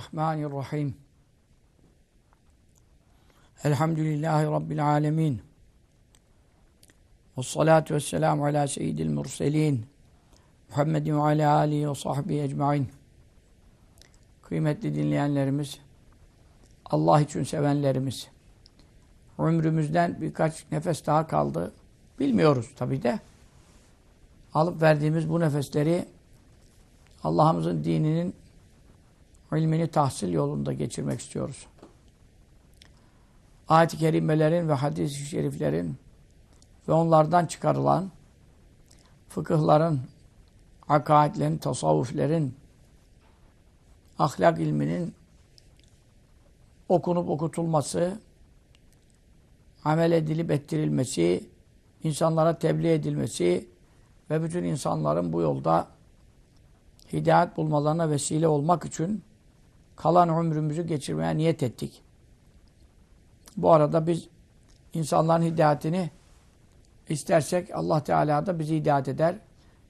Bismillahirrahmanirrahim. Elhamdülillahi Rabbil alemin. Ve salatu ve selamu ala seyyidil murselin. Muhammedin ve ala alihi ve sahbihi ecmain. Kıymetli dinleyenlerimiz, Allah için sevenlerimiz, ömrümüzden birkaç nefes daha kaldı. Bilmiyoruz tabi de. Alıp verdiğimiz bu nefesleri Allah'ımızın dininin ilmini tahsil yolunda geçirmek istiyoruz. Ayet-i kerimelerin ve hadis-i şeriflerin ve onlardan çıkarılan fıkıhların, akaidlerin, tasavvuflerin, ahlak ilminin okunup okutulması, amel edilip ettirilmesi, insanlara tebliğ edilmesi ve bütün insanların bu yolda hidayet bulmalarına vesile olmak için kalan ömrümüzü geçirmeye niyet ettik. Bu arada biz insanların hidayetini istersek Allah Teala da bizi hidayet eder.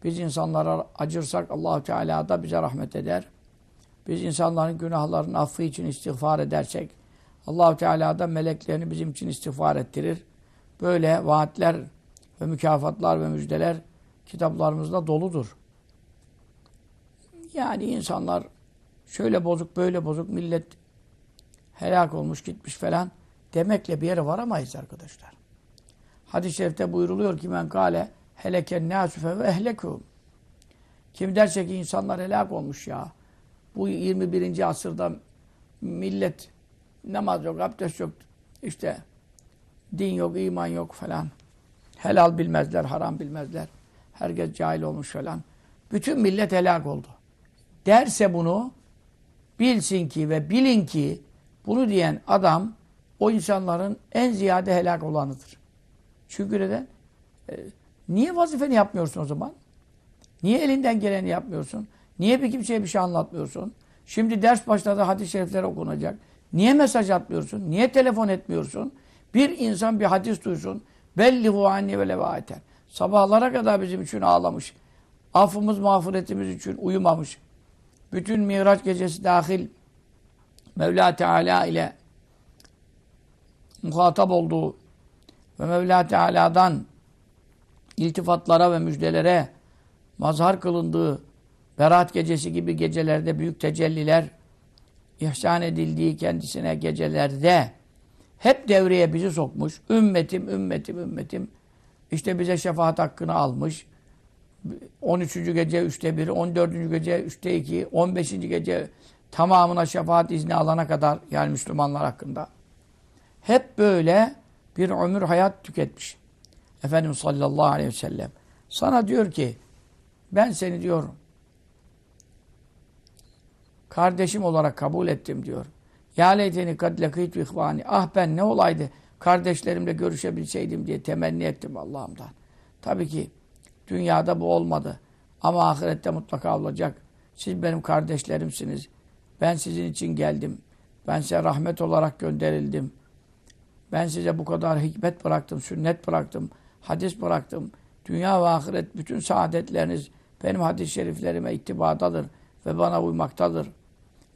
Biz insanlara acırsak Allah Teala da bize rahmet eder. Biz insanların günahlarının affı için istiğfar edersek Allah Teala da meleklerini bizim için istiğfar ettirir. Böyle vaatler ve mükafatlar ve müjdeler kitaplarımızda doludur. Yani insanlar şöyle bozuk böyle bozuk millet helak olmuş gitmiş falan demekle bir yere varamayız arkadaşlar. Hadis-i şerifte buyuruluyor ki men kâle heleken nâsüfe ve ehlekûm. Kim derse ki insanlar helak olmuş ya. Bu 21. asırda millet namaz yok, abdest yok, işte din yok, iman yok falan. Helal bilmezler, haram bilmezler. Herkes cahil olmuş falan. Bütün millet helak oldu. Derse bunu bilsin ki ve bilin ki bunu diyen adam o insanların en ziyade helak olanıdır. Çünkü neden? E, niye vazifeni yapmıyorsun o zaman? Niye elinden geleni yapmıyorsun? Niye bir kimseye bir şey anlatmıyorsun? Şimdi ders başladı hadis-i şerifler okunacak. Niye mesaj atmıyorsun? Niye telefon etmiyorsun? Bir insan bir hadis duysun. Bellihu anni ve levaeten. Sabahlara kadar bizim için ağlamış. Affımız, mağfiretimiz için uyumamış. Bütün Miraç gecesi dahil Mevla Teala ile muhatap olduğu ve Mevla Teala'dan iltifatlara ve müjdelere mazhar kılındığı Berat gecesi gibi gecelerde büyük tecelliler ihsan edildiği kendisine gecelerde hep devreye bizi sokmuş. Ümmetim, ümmetim, ümmetim. İşte bize şefaat hakkını almış. 13. gece 3'te 1, 14. gece 3'te 2, 15. gece tamamına şefaat izni alana kadar yani Müslümanlar hakkında. Hep böyle bir ömür hayat tüketmiş. Efendimiz sallallahu aleyhi ve sellem. Sana diyor ki ben seni diyor kardeşim olarak kabul ettim diyor. Ya leyteni kad lekîtü ihvani. Ah ben ne olaydı kardeşlerimle görüşebilseydim diye temenni ettim Allah'ımdan. Tabii ki dünyada bu olmadı. Ama ahirette mutlaka olacak. Siz benim kardeşlerimsiniz. Ben sizin için geldim. Ben size rahmet olarak gönderildim. Ben size bu kadar hikmet bıraktım, sünnet bıraktım, hadis bıraktım. Dünya ve ahiret bütün saadetleriniz benim hadis-i şeriflerime ittibadadır ve bana uymaktadır.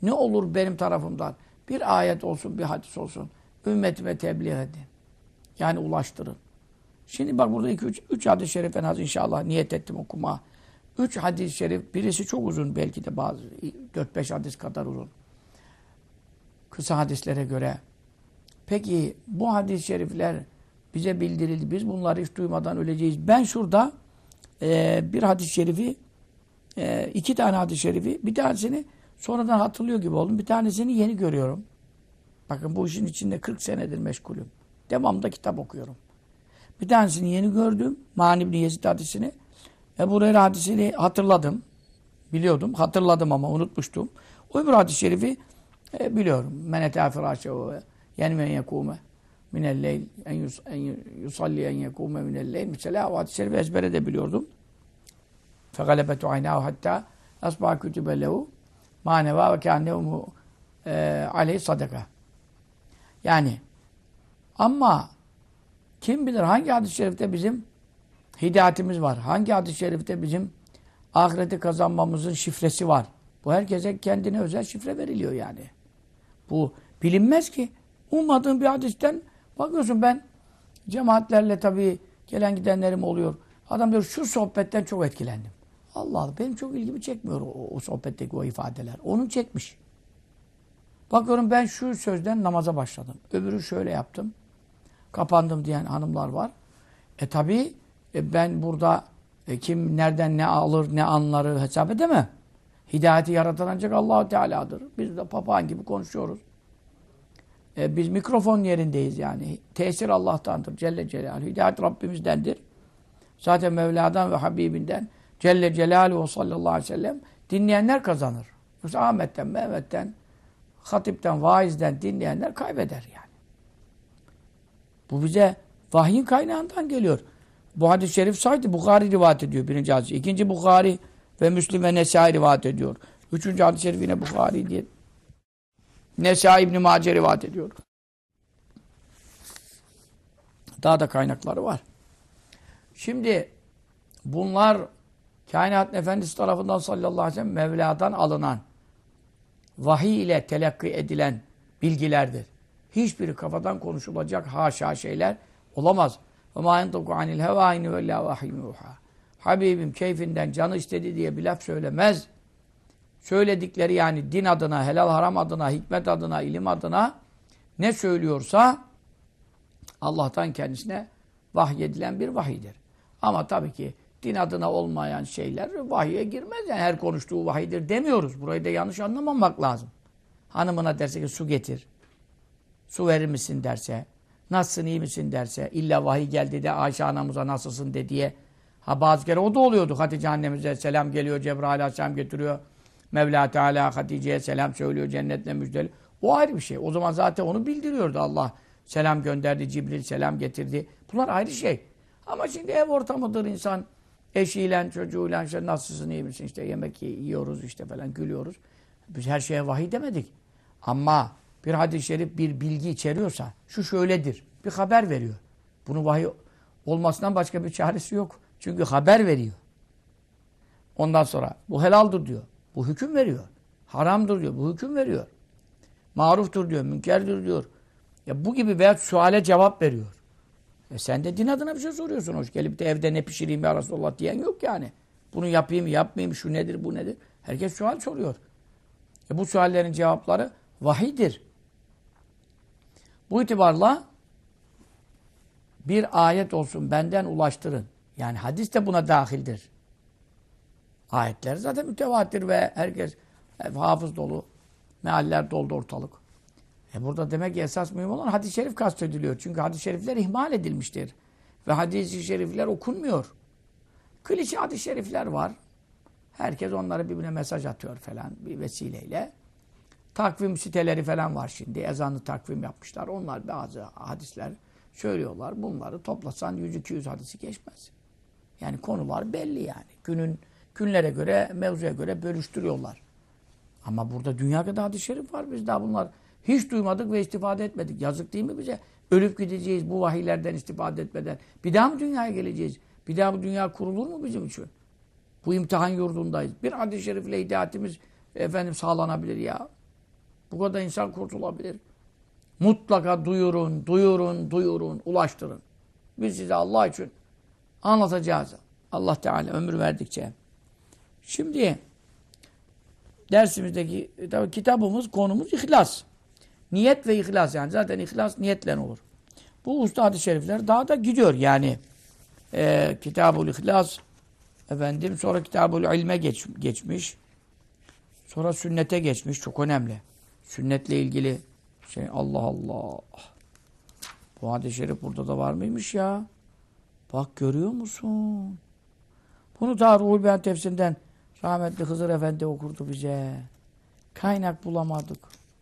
Ne olur benim tarafımdan? Bir ayet olsun, bir hadis olsun. Ümmetime tebliğ edin. Yani ulaştırın. Şimdi bak burada iki, üç, üç hadis-i şerif en az inşallah niyet ettim okuma. Üç hadis-i şerif, birisi çok uzun belki de bazı, dört beş hadis kadar uzun. Kısa hadislere göre. Peki bu hadis-i şerifler bize bildirildi. Biz bunları hiç duymadan öleceğiz. Ben şurada e, bir hadis-i şerifi, e, iki tane hadis-i şerifi, bir tanesini sonradan hatırlıyor gibi oldum. Bir tanesini yeni görüyorum. Bakın bu işin içinde 40 senedir meşgulüm. Devamda kitap okuyorum. Bir tanesini yeni gördüm. Mani İbni Yezid hadisini. Ebu Hureyre hadisini hatırladım. Biliyordum. Hatırladım ama unutmuştum. O öbür hadis-i şerifi e, biliyorum. Men etâ firâşehu ve yenmen yekûme minel-leyl en yusalli en yekûme minel-leyl. Mesela o hadis-i şerifi ezbere de biliyordum. Fegalebetu aynâhu hattâ asbâ kütübe lehu maneva ve kânehu e, aleyh sadaka. Yani ama kim bilir hangi hadis-i şerifte bizim hidayetimiz var? Hangi hadis-i şerifte bizim ahireti kazanmamızın şifresi var? Bu herkese kendine özel şifre veriliyor yani. Bu bilinmez ki. Ummadığın bir hadisten bakıyorsun ben cemaatlerle tabii gelen gidenlerim oluyor. Adam diyor şu sohbetten çok etkilendim. Allah Allah benim çok ilgimi çekmiyor o, o sohbetteki o ifadeler. Onun çekmiş. Bakıyorum ben şu sözden namaza başladım. Öbürü şöyle yaptım. Kapandım diyen hanımlar var. E tabi e, ben burada e, kim nereden ne alır ne anları hesap edemem. Hidayeti yaratan ancak allah Teala'dır. Biz de papağan gibi konuşuyoruz. E, biz mikrofon yerindeyiz yani. Tesir Allah'tandır. Celle Celaluhu. Hidayet Rabbimizdendir. Zaten Mevla'dan ve Habibinden Celle Celaluhu sallallahu aleyhi ve sellem dinleyenler kazanır. Yoksa Ahmet'ten, Mehmet'ten, Hatip'ten, vaizden dinleyenler kaybeder yani. Bu bize vahyin kaynağından geliyor. Bu hadis-i şerif saydı Bukhari rivayet ediyor birinci hadis. İkinci Bukhari ve Müslim ve Nesai rivayet ediyor. Üçüncü hadis-i şerif yine Bukhari diye. Nesai İbn-i Mace rivayet ediyor. Daha da kaynakları var. Şimdi bunlar kainat efendisi tarafından sallallahu aleyhi ve sellem Mevla'dan alınan vahiy ile telakki edilen bilgilerdir. Hiçbiri kafadan konuşulacak haşa şeyler olamaz. Yentuku anil heva in ve la yuha. Habibim keyfinden canı istedi diye bir laf söylemez. Söyledikleri yani din adına, helal haram adına, hikmet adına, ilim adına ne söylüyorsa Allah'tan kendisine vahyedilen bir vahidir. Ama tabii ki din adına olmayan şeyler vahiye girmez. Yani her konuştuğu vahidir demiyoruz. Burayı da yanlış anlamamak lazım. Hanımına derse ki su getir. Su verir misin derse. Nasılsın iyi misin derse. illa vahiy geldi de Ayşe anamıza nasılsın de diye. Ha bazı kere o da oluyordu. Hatice annemize selam geliyor. Cebrail aleyhisselam getiriyor. Mevla Teala Hatice'ye selam söylüyor. Cennetle müjdeli. O ayrı bir şey. O zaman zaten onu bildiriyordu Allah. Selam gönderdi. Cibril selam getirdi. Bunlar ayrı şey. Ama şimdi ev ortamıdır insan. Eşiyle, çocuğuyla işte nasılsın, iyi misin, işte yemek yiyoruz işte falan gülüyoruz. Biz her şeye vahiy demedik. Ama bir hadis-i şerif bir bilgi içeriyorsa, şu şöyledir, bir haber veriyor. Bunu vahiy olmasından başka bir çaresi yok. Çünkü haber veriyor. Ondan sonra bu helaldir diyor. Bu hüküm veriyor. Haramdır diyor. Bu hüküm veriyor. Maruftur diyor. Münkerdir diyor. Ya bu gibi veya suale cevap veriyor. E sen de din adına bir şey soruyorsun. Hoş gelip de evde ne pişireyim ya Resulallah diyen yok yani. Bunu yapayım, yapmayayım, şu nedir, bu nedir? Herkes sual soruyor. E bu suallerin cevapları vahidir. Bu itibarla bir ayet olsun benden ulaştırın. Yani hadis de buna dahildir. Ayetler zaten mütevatir ve herkes e, hafız dolu. Mealler doldu ortalık. E burada demek ki esas mühim olan hadis-i şerif kastediliyor. Çünkü hadis-i şerifler ihmal edilmiştir. Ve hadis-i şerifler okunmuyor. Klişe hadis-i şerifler var. Herkes onlara birbirine mesaj atıyor falan bir vesileyle. Takvim siteleri falan var şimdi. Ezanlı takvim yapmışlar. Onlar bazı hadisler söylüyorlar. Bunları toplasan 100-200 hadisi geçmez. Yani konular belli yani. Günün günlere göre, mevzuya göre bölüştürüyorlar. Ama burada dünya kadar hadis-i şerif var. Biz daha bunlar hiç duymadık ve istifade etmedik. Yazık değil mi bize? Ölüp gideceğiz bu vahiylerden istifade etmeden. Bir daha mı dünyaya geleceğiz? Bir daha bu dünya kurulur mu bizim için? Bu imtihan yurdundayız. Bir hadis-i şerifle hidayetimiz efendim sağlanabilir ya. Bu kadar insan kurtulabilir. Mutlaka duyurun, duyurun, duyurun, ulaştırın. Biz size Allah için anlatacağız. Allah Teala ömür verdikçe. Şimdi dersimizdeki tabii kitabımız, konumuz ihlas. Niyet ve ihlas yani. Zaten ihlas niyetle olur. Bu usta hadis-i şerifler daha da gidiyor yani. E, Kitabul İhlas efendim sonra Kitabul İlme geç, geçmiş. Sonra sünnete geçmiş. Çok önemli. Sünnetle ilgili şey Allah Allah. Bu hadis-i şerif burada da var mıymış ya? Bak görüyor musun? Bunu da Ruhul Beyan tefsirinden rahmetli Hızır Efendi okurdu bize. Kaynak bulamadık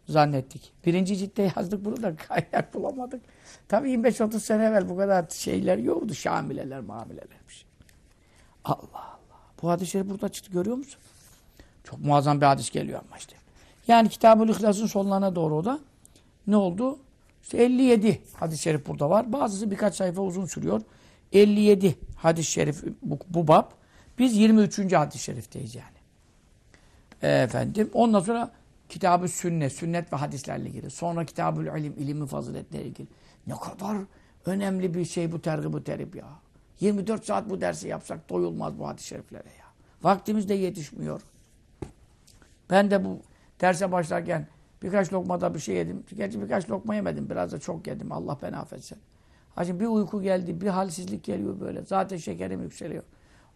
zannettik. Birinci ciltte yazdık bunu da kaynak bulamadık. Tabii 25-30 sene evvel bu kadar şeyler yoktu. Şamileler, mamilelermiş. Allah Allah. Bu hadisleri burada çıktı görüyor musun? Çok muazzam bir hadis geliyor ama işte. Yani Kitab-ı İhlas'ın sonlarına doğru da ne oldu? İşte 57 hadis-i şerif burada var. Bazısı birkaç sayfa uzun sürüyor. 57 hadis-i şerif bu, bu bab. Biz 23. hadis-i şerifteyiz yani. E, efendim. Ondan sonra kitabı sünnet, sünnet ve hadislerle ilgili. Sonra kitabül ilim, ilimin faziletleri ilgili. Ne kadar önemli bir şey bu tergib bu terip ya. 24 saat bu dersi yapsak doyulmaz bu hadis-i şeriflere ya. Vaktimiz de yetişmiyor. Ben de bu derse başlarken birkaç lokmada bir şey yedim. Gerçi birkaç lokma yemedim. Biraz da çok yedim. Allah beni affetsin. Hacı bir uyku geldi, bir halsizlik geliyor böyle. Zaten şekerim yükseliyor.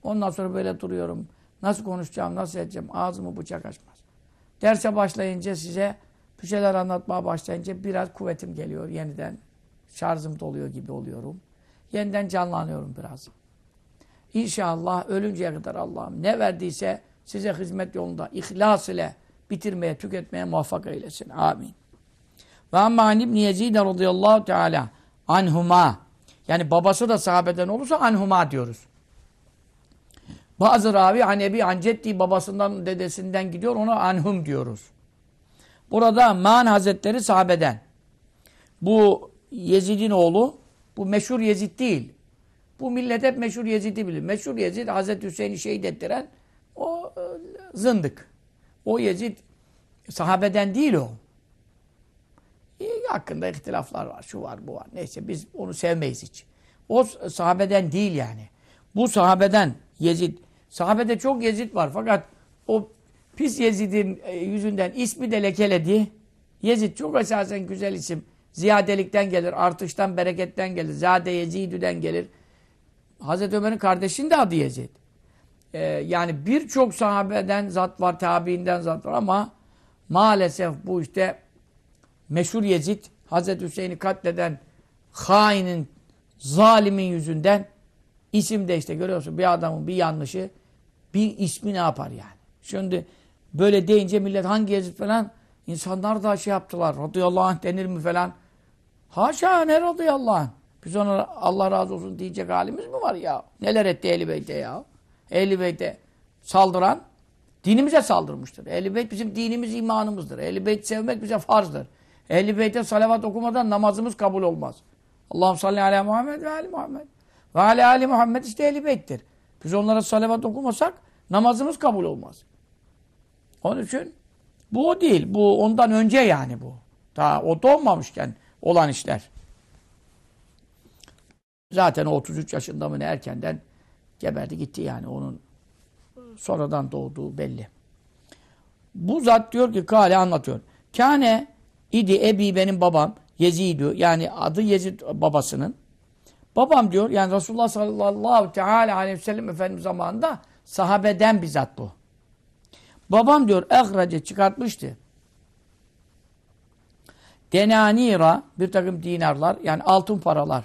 Ondan sonra böyle duruyorum. Nasıl konuşacağım, nasıl edeceğim? Ağzımı bıçak açmaz. Derse başlayınca size bir şeyler anlatmaya başlayınca biraz kuvvetim geliyor. Yeniden şarjım doluyor gibi oluyorum. Yeniden canlanıyorum biraz. İnşallah ölünceye kadar Allah'ım ne verdiyse size hizmet yolunda ihlas ile bitirmeye, tüketmeye muvaffak eylesin. Amin. Ve amma İbn Yezid radıyallahu teala anhuma yani babası da sahabeden olursa anhuma diyoruz. Bazı ravi Hanebi Ancetти babasından dedesinden gidiyor ona anhum diyoruz. Burada Man Hazretleri sahabeden. Bu Yezid'in oğlu bu meşhur Yezid değil. Bu millet hep meşhur Yezid'i bilir. Meşhur Yezid Hazreti Hüseyin'i şehit ettiren o e, zındık. O Yezid sahabeden değil o. E, hakkında ihtilaflar var. Şu var bu var. Neyse biz onu sevmeyiz hiç. O sahabeden değil yani. Bu sahabeden Yezid. Sahabede çok Yezid var fakat o pis Yezid'in e, yüzünden ismi de lekeledi. Yezid çok esasen güzel isim. Ziyadelikten gelir, artıştan, bereketten gelir. Zade Yezidü'den gelir. Hazreti Ömer'in kardeşinin de adı Yezid. Ee, yani birçok sahabeden zat var, tabiinden zat var ama maalesef bu işte meşhur Yezid, Hazreti Hüseyin'i katleden hainin, zalimin yüzünden isim de işte görüyorsun bir adamın bir yanlışı bir ismi ne yapar yani. Şimdi böyle deyince millet hangi Yezid falan insanlar da şey yaptılar. Radıyallahu anh denir mi falan. Haşa ne radıyallahu anh. Biz ona Allah razı olsun diyecek halimiz mi var ya? Neler etti Ehl-i Beyt'e ya? Ehl-i Beyt'e saldıran dinimize saldırmıştır. Ehl-i Beyt bizim dinimiz, imanımızdır. Ehl-i Beyt sevmek bize farzdır. Ehl-i Beyt'e salavat okumadan namazımız kabul olmaz. Allah'ım salli ala Muhammed ve ali Muhammed. Ve ala ali Muhammed işte Ehl-i Beyt'tir. Biz onlara salavat okumasak namazımız kabul olmaz. Onun için bu o değil. Bu ondan önce yani bu. Daha o doğmamışken olan işler. Zaten o 33 yaşında mı ne erkenden geberdi gitti yani. Onun sonradan doğduğu belli. Bu zat diyor ki Kale anlatıyor. Kane idi ebi benim babam Yezidü yani adı Yezid babasının. Babam diyor yani Resulullah sallallahu teala aleyhi ve sellem Efendimiz zamanında sahabeden bizzat bu. Babam diyor ehrace çıkartmıştı. Denanira bir takım dinarlar yani altın paralar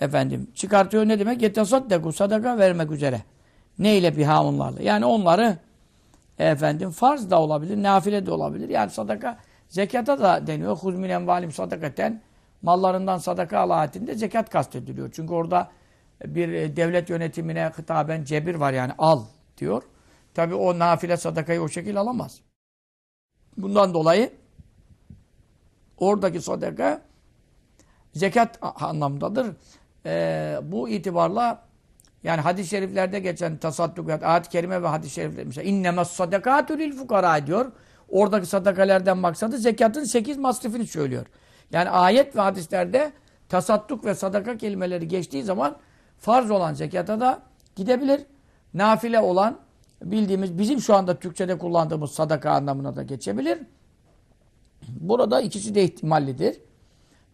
efendim çıkartıyor ne demek? Yetesaddeku sadaka vermek üzere. Neyle biha onlarla? Yani onları efendim farz da olabilir, nafile de olabilir. Yani sadaka zekata da deniyor. Huzmin envalim sadakaten mallarından sadaka alayetinde zekat kastediliyor. Çünkü orada bir e, devlet yönetimine hitaben cebir var yani al diyor. Tabi o nafile sadakayı o şekilde alamaz. Bundan dolayı oradaki sadaka zekat anlamdadır. Ee, bu itibarla yani hadis-i şeriflerde geçen tasaddukat, ayet-i kerime ve hadis-i şerifler mesela innemes sadakatü lil fukara diyor. Oradaki sadakalerden maksadı zekatın sekiz masrifini söylüyor. Yani ayet ve hadislerde tasadduk ve sadaka kelimeleri geçtiği zaman farz olan zekata da gidebilir. Nafile olan bildiğimiz bizim şu anda Türkçe'de kullandığımız sadaka anlamına da geçebilir. Burada ikisi de ihtimallidir.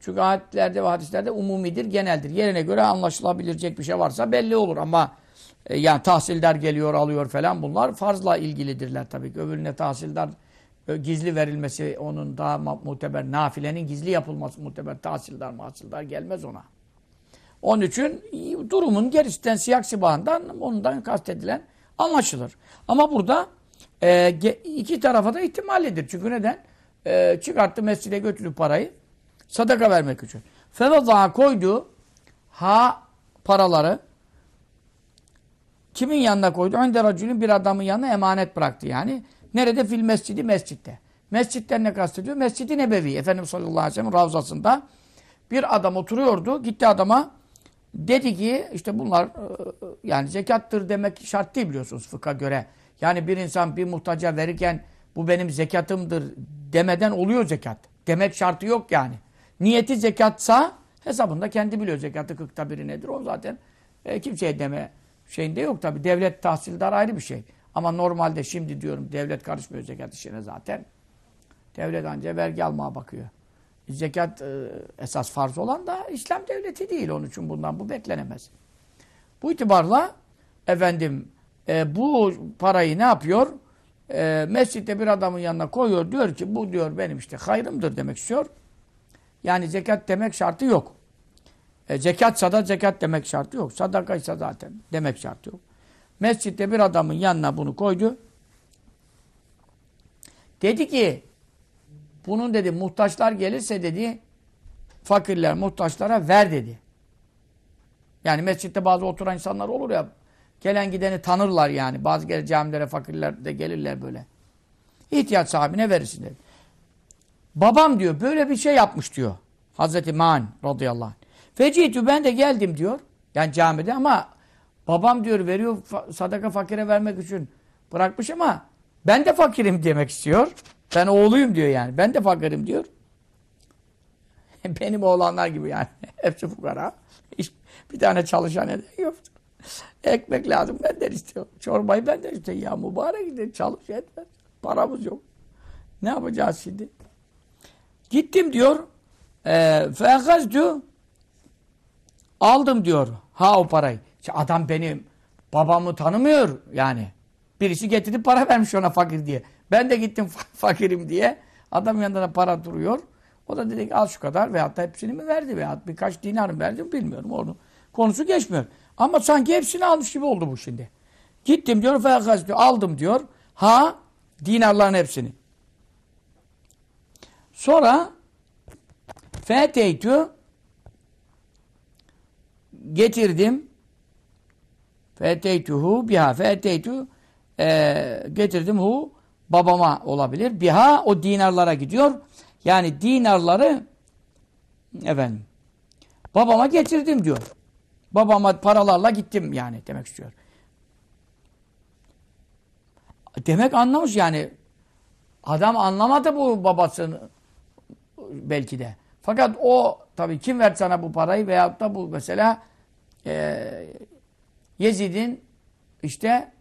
Çünkü ayetlerde ve hadislerde umumidir, geneldir. Yerine göre anlaşılabilecek bir şey varsa belli olur ama e, yani tahsildar geliyor, alıyor falan bunlar farzla ilgilidirler tabii ki. Öbürüne tahsildar e, gizli verilmesi onun daha muteber, nafilenin gizli yapılması muteber, tahsildar, mahsildar gelmez ona. Onun için durumun gerisinden, siyak sibahından ondan kastedilen anlaşılır. Ama burada e, iki tarafa da ihtimallidir. Çünkü neden? E, çıkarttı mescide götürdü parayı. Sadaka vermek için. Fevadaha koydu ha paraları kimin yanına koydu? Önde racülün bir adamın yanına emanet bıraktı yani. Nerede? Fil mescidi mescitte. Mescitten ne kastediyor? Mescidi Nebevi. Efendimiz sallallahu aleyhi ve sellem ravzasında bir adam oturuyordu. Gitti adama dedi ki işte bunlar e, yani zekattır demek şart değil biliyorsunuz fıkha göre. Yani bir insan bir muhtaca verirken bu benim zekatımdır demeden oluyor zekat. Demek şartı yok yani. Niyeti zekatsa hesabında kendi biliyor zekatı kırkta biri nedir. O zaten e, kimseye deme şeyinde yok tabi. Devlet tahsildar ayrı bir şey. Ama normalde şimdi diyorum devlet karışmıyor zekat işine zaten. Devlet ancak vergi almaya bakıyor. Zekat e, esas farz olan da İslam devleti değil. Onun için bundan bu beklenemez. Bu itibarla efendim e, bu parayı ne yapıyor? E, mescitte bir adamın yanına koyuyor. Diyor ki bu diyor benim işte hayrımdır demek istiyor. Yani zekat demek şartı yok. E, zekatsa da zekat demek şartı yok. Sadakaysa zaten demek şartı yok. Mescitte bir adamın yanına bunu koydu. Dedi ki bunun dedi muhtaçlar gelirse dedi fakirler muhtaçlara ver dedi. Yani mescitte bazı oturan insanlar olur ya gelen gideni tanırlar yani. Bazı gele camilere fakirler de gelirler böyle. İhtiyaç sahibine verirsin dedi. Babam diyor böyle bir şey yapmış diyor. Hazreti Man radıyallahu anh. Fecitü ben de geldim diyor. Yani camide ama babam diyor veriyor sadaka fakire vermek için bırakmış ama ben de fakirim demek istiyor. Ben oğluyum diyor yani. Ben de fakirim diyor. Benim oğlanlar gibi yani. Hepsi fukara. Hiç bir tane çalışan neden yoktur. Ekmek lazım benden istiyor. Çorbayı benden istiyor. Ya mübarek gidin çalış etmez. Paramız yok. Ne yapacağız şimdi? Gittim diyor. Fehaz diyor. Aldım diyor. Ha o parayı. İşte adam benim babamı tanımıyor yani. Birisi getirdi para vermiş ona fakir diye. Ben de gittim fakirim diye. Adam yanında da para duruyor. O da dedi ki al şu kadar veyahut da hepsini mi verdi veyahut birkaç dinar mı verdi bilmiyorum. Onu konusu geçmiyor. Ama sanki hepsini almış gibi oldu bu şimdi. Gittim diyor feyakaz diyor. Aldım diyor. Ha dinarların hepsini. Sonra feteytü getirdim feteytuhu biha feteytü e, getirdim hu babama olabilir. Biha o dinarlara gidiyor. Yani dinarları efendim babama getirdim diyor. Babama paralarla gittim yani demek istiyor. Demek anlamış yani. Adam anlamadı bu babasını belki de. Fakat o tabii kim verdi sana bu parayı veyahut da bu mesela e, Yezid'in işte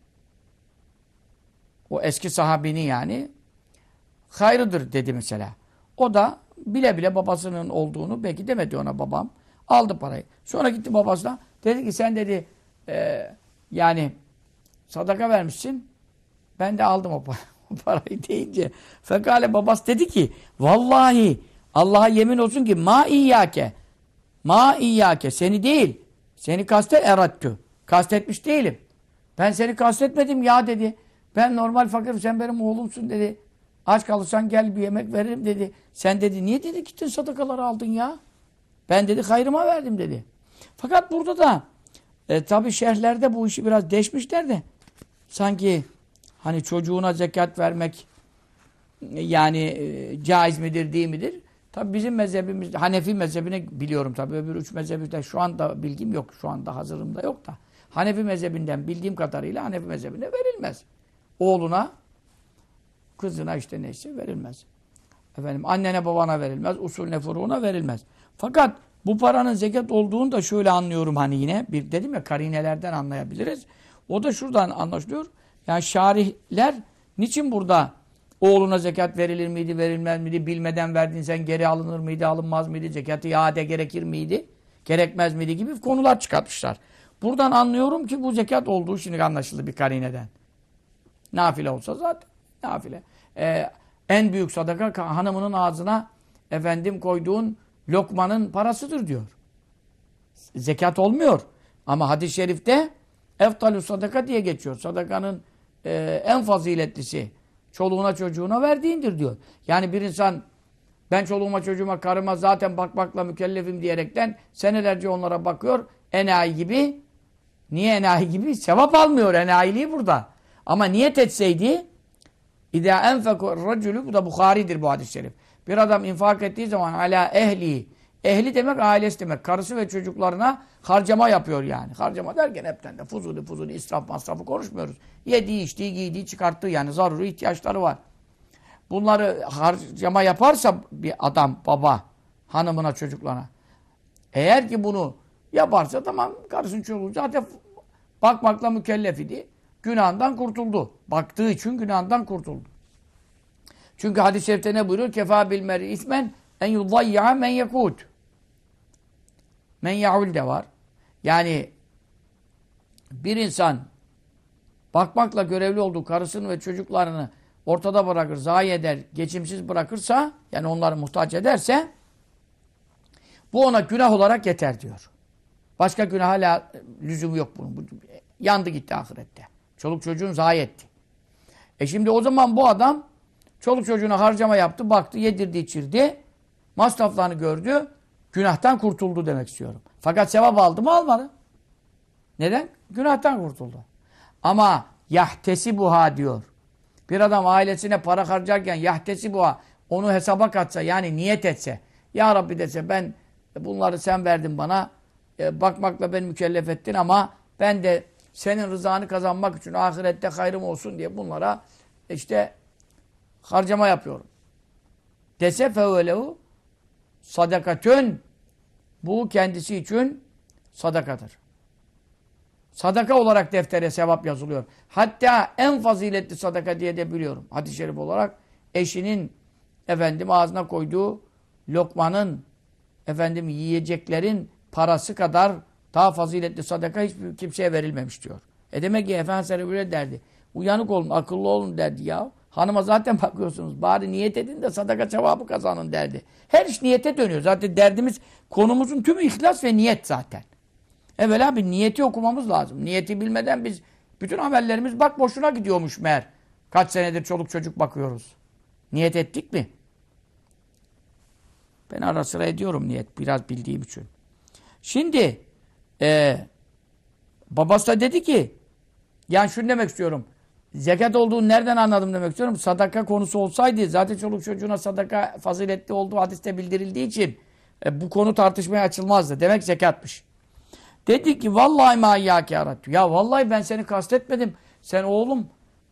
o eski sahabinin yani hayrıdır dedi mesela. O da bile bile babasının olduğunu belki demedi ona babam. Aldı parayı. Sonra gitti babasına. Dedi ki sen dedi e, yani sadaka vermişsin. Ben de aldım o, o parayı deyince. Fekale babası dedi ki vallahi Allah'a yemin olsun ki ma iyyake ma iyyake seni değil seni kastet erattü. Kastetmiş değilim. Ben seni kastetmedim ya dedi. Ben normal fakirim sen benim oğlumsun dedi. Aç kalırsan gel bir yemek veririm dedi. Sen dedi niye dedi gittin sadakaları aldın ya? Ben dedi hayrıma verdim dedi. Fakat burada da e, tabi şehirlerde bu işi biraz deşmişler de sanki hani çocuğuna zekat vermek yani e, caiz midir değil midir? Tabi bizim mezhebimiz Hanefi mezhebine biliyorum tabi öbür üç mezhebinde şu anda bilgim yok. Şu anda hazırımda yok da. Hanefi mezhebinden bildiğim kadarıyla Hanefi mezhebine verilmez. Oğluna kızına işte neyse verilmez. Efendim annene babana verilmez. Usulüne furuğuna verilmez. Fakat bu paranın zekat olduğunu da şöyle anlıyorum hani yine. Bir dedim ya karinelerden anlayabiliriz. O da şuradan anlaşılıyor. Yani şarihler niçin burada oğluna zekat verilir miydi, verilmez miydi, bilmeden verdin sen geri alınır mıydı, alınmaz mıydı, zekatı iade gerekir miydi, gerekmez miydi gibi konular çıkartmışlar. Buradan anlıyorum ki bu zekat olduğu şimdi anlaşıldı bir karineden. Nafile olsa zaten nafile. Ee, en büyük sadaka hanımının ağzına efendim koyduğun lokmanın parasıdır diyor. Zekat olmuyor. Ama hadis-i şerifte eftalü sadaka diye geçiyor. Sadakanın e, en faziletlisi çoluğuna çocuğuna verdiğindir diyor. Yani bir insan ben çoluğuma çocuğuma karıma zaten bakmakla mükellefim diyerekten senelerce onlara bakıyor. Enayi gibi. Niye enayi gibi? Sevap almıyor enayiliği burada. Ama niyet etseydi İzâ enfeku racülü bu da Bukhari'dir bu hadis-i şerif. Bir adam infak ettiği zaman ala ehli Ehli demek ailesi demek. Karısı ve çocuklarına harcama yapıyor yani. Harcama derken hepten de fuzuli fuzuli israf masrafı konuşmuyoruz. Yediği, içtiği, giydiği, çıkarttığı yani zaruri ihtiyaçları var. Bunları harcama yaparsa bir adam, baba, hanımına, çocuklarına. Eğer ki bunu yaparsa tamam karısının çocuğu zaten bakmakla mükellef idi. Günahından kurtuldu. Baktığı için günahından kurtuldu. Çünkü hadis-i şerifte ne buyuruyor? Kefa bil meri ismen en yudayya men yekut. Men yaul de var. Yani bir insan bakmakla görevli olduğu karısını ve çocuklarını ortada bırakır, zayi eder, geçimsiz bırakırsa, yani onları muhtaç ederse bu ona günah olarak yeter diyor. Başka günah hala lüzumu yok bunun. Bu, yandı gitti ahirette. Çoluk çocuğun zayi etti. E şimdi o zaman bu adam çoluk çocuğuna harcama yaptı, baktı, yedirdi, içirdi. Masraflarını gördü. Günahtan kurtuldu demek istiyorum. Fakat sevap aldı mı almadı. Neden? Günahtan kurtuldu. Ama yahtesi buha diyor. Bir adam ailesine para harcarken yahtesi buha onu hesaba katsa yani niyet etse Ya Rabbi dese ben bunları sen verdin bana e, bakmakla beni mükellef ettin ama ben de senin rızanı kazanmak için ahirette hayrım olsun diye bunlara işte harcama yapıyorum. Dese fevvelehu sadakatün bu kendisi için sadakadır. Sadaka olarak deftere sevap yazılıyor. Hatta en faziletli sadaka diye de biliyorum. Hadis-i şerif olarak eşinin efendim ağzına koyduğu lokmanın efendim yiyeceklerin parası kadar daha faziletli sadaka hiçbir kimseye verilmemiş diyor. E demek ki Efendimiz böyle derdi. Uyanık olun, akıllı olun derdi ya. Hanıma zaten bakıyorsunuz. Bari niyet edin de sadaka cevabı kazanın derdi. Her iş niyete dönüyor. Zaten derdimiz konumuzun tümü ihlas ve niyet zaten. Evvela bir niyeti okumamız lazım. Niyeti bilmeden biz bütün amellerimiz bak boşuna gidiyormuş meğer. Kaç senedir çoluk çocuk bakıyoruz. Niyet ettik mi? Ben ara sıra ediyorum niyet. Biraz bildiğim için. Şimdi e, babası da dedi ki yani şunu demek istiyorum. Zekat olduğunu nereden anladım demek istiyorum. Sadaka konusu olsaydı zaten çoluk çocuğuna sadaka faziletli olduğu hadiste bildirildiği için e, bu konu tartışmaya açılmazdı. Demek zekatmış. Dedi ki vallahi ma iyyâke arattı. Ya vallahi ben seni kastetmedim. Sen oğlum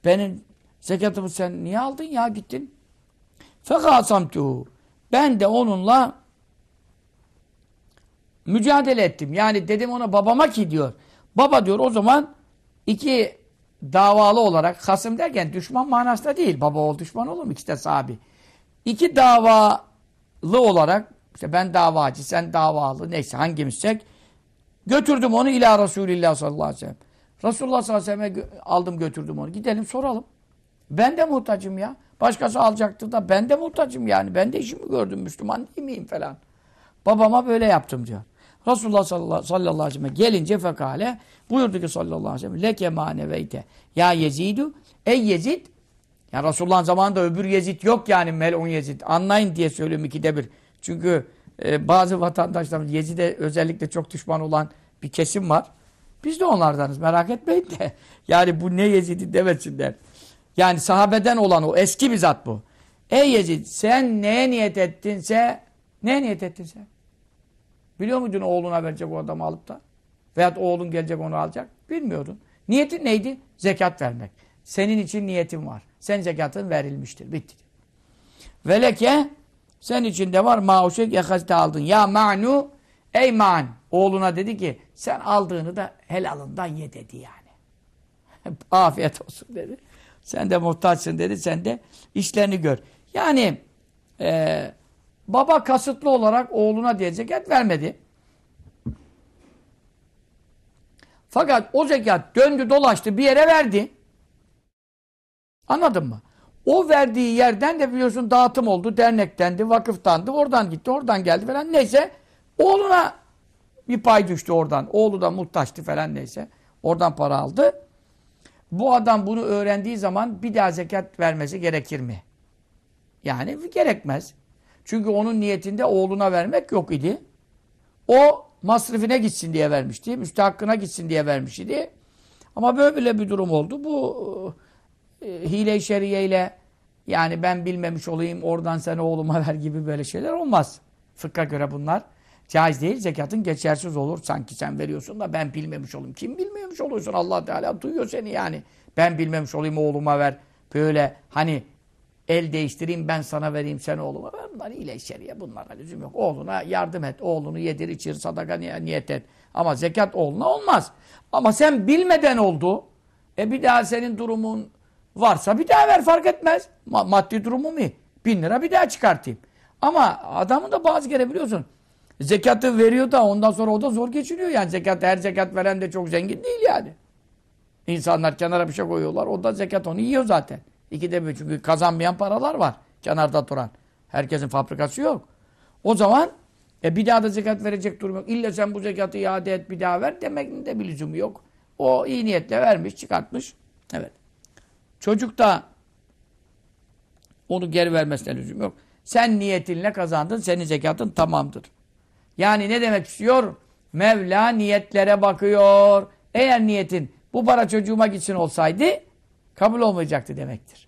benim zekatımı sen niye aldın ya gittin? Fekasamtuhu. Ben de onunla mücadele ettim. Yani dedim ona babama ki diyor. Baba diyor o zaman iki davalı olarak hasım derken düşman manasında değil. Baba ol düşman olur mu? İkisi de sahibi. İki davalı olarak işte ben davacı, sen davalı neyse hangimizsek götürdüm onu ila Resulillah sallallahu aleyhi ve sellem. Resulullah sallallahu aleyhi ve sellem'e aldım götürdüm onu. Gidelim soralım. Ben de muhtacım ya. Başkası alacaktı da ben de muhtacım yani. Ben de işimi gördüm Müslüman değil miyim falan. Babama böyle yaptım diyor. Resulullah sallallahu, aleyhi ve sellem gelince fekale buyurdu ki sallallahu aleyhi ve sellem leke maneveyte ya Yezidu ey Yezid ya Resulullah'ın zamanında öbür Yezid yok yani melun Yezid. Anlayın diye söylüyorum ikide bir. Çünkü e, bazı vatandaşlar Yezid'e özellikle çok düşman olan bir kesim var. Biz de onlardanız merak etmeyin de. Yani bu ne Yezid'i demesinler. Yani sahabeden olan o eski bir zat bu. Ey Yezid sen neye niyet ettinse neye niyet ettinse? Biliyor muydun oğluna verecek o adamı alıp da? Veyahut oğlun gelecek onu alacak? Bilmiyordun. Niyetin neydi? Zekat vermek. Senin için niyetin var. Sen zekatın verilmiştir. Bitti. Veleke sen içinde var mauşek yakazite aldın. Ya ma'nu ey man. Oğluna dedi ki sen aldığını da helalından ye dedi yani. Afiyet olsun dedi. Sen de muhtaçsın dedi. Sen de işlerini gör. Yani e, baba kasıtlı olarak oğluna diye zekat vermedi. Fakat o zekat döndü dolaştı bir yere verdi. Anladın mı? O verdiği yerden de biliyorsun dağıtım oldu. Dernektendi, vakıftandı. Oradan gitti, oradan geldi falan. Neyse oğluna bir pay düştü oradan. Oğlu da muhtaçtı falan neyse. Oradan para aldı. Bu adam bunu öğrendiği zaman bir daha zekat vermesi gerekir mi? Yani gerekmez. Çünkü onun niyetinde oğluna vermek yok idi. O masrifine gitsin diye vermişti. Müstahakkına gitsin diye vermiş idi. Ama böyle bir durum oldu. Bu e, hile-i şeriye yani ben bilmemiş olayım oradan sen oğluma ver gibi böyle şeyler olmaz. Fıkka göre bunlar Caiz değil. Zekatın geçersiz olur. Sanki sen veriyorsun da ben bilmemiş olayım. Kim bilmemiş oluyorsun? Allah Teala duyuyor seni yani. Ben bilmemiş olayım oğluma ver. Böyle hani el değiştireyim ben sana vereyim sen oğluma. Bunlar ile şeriye bunlara lüzum yok. Oğluna yardım et. Oğlunu yedir içir sadaka niyet et. Ama zekat oğluna olmaz. Ama sen bilmeden oldu. E bir daha senin durumun varsa bir daha ver fark etmez. Ma maddi durumu mu? Bin lira bir daha çıkartayım. Ama adamın da bazı kere biliyorsun zekatı veriyor da ondan sonra o da zor geçiniyor. Yani zekat her zekat veren de çok zengin değil yani. İnsanlar kenara bir şey koyuyorlar. O da zekat onu yiyor zaten. İkide bir çünkü kazanmayan paralar var. Kenarda duran. Herkesin fabrikası yok. O zaman e bir daha da zekat verecek durum yok. İlla sen bu zekatı iade et bir daha ver demek de bir lüzumu yok. O iyi niyetle vermiş, çıkartmış. Evet. Çocuk da onu geri vermesine lüzum yok. Sen niyetinle kazandın, senin zekatın tamamdır. Yani ne demek istiyor? Mevla niyetlere bakıyor. Eğer niyetin bu para çocuğuma gitsin olsaydı kabul olmayacaktı demektir.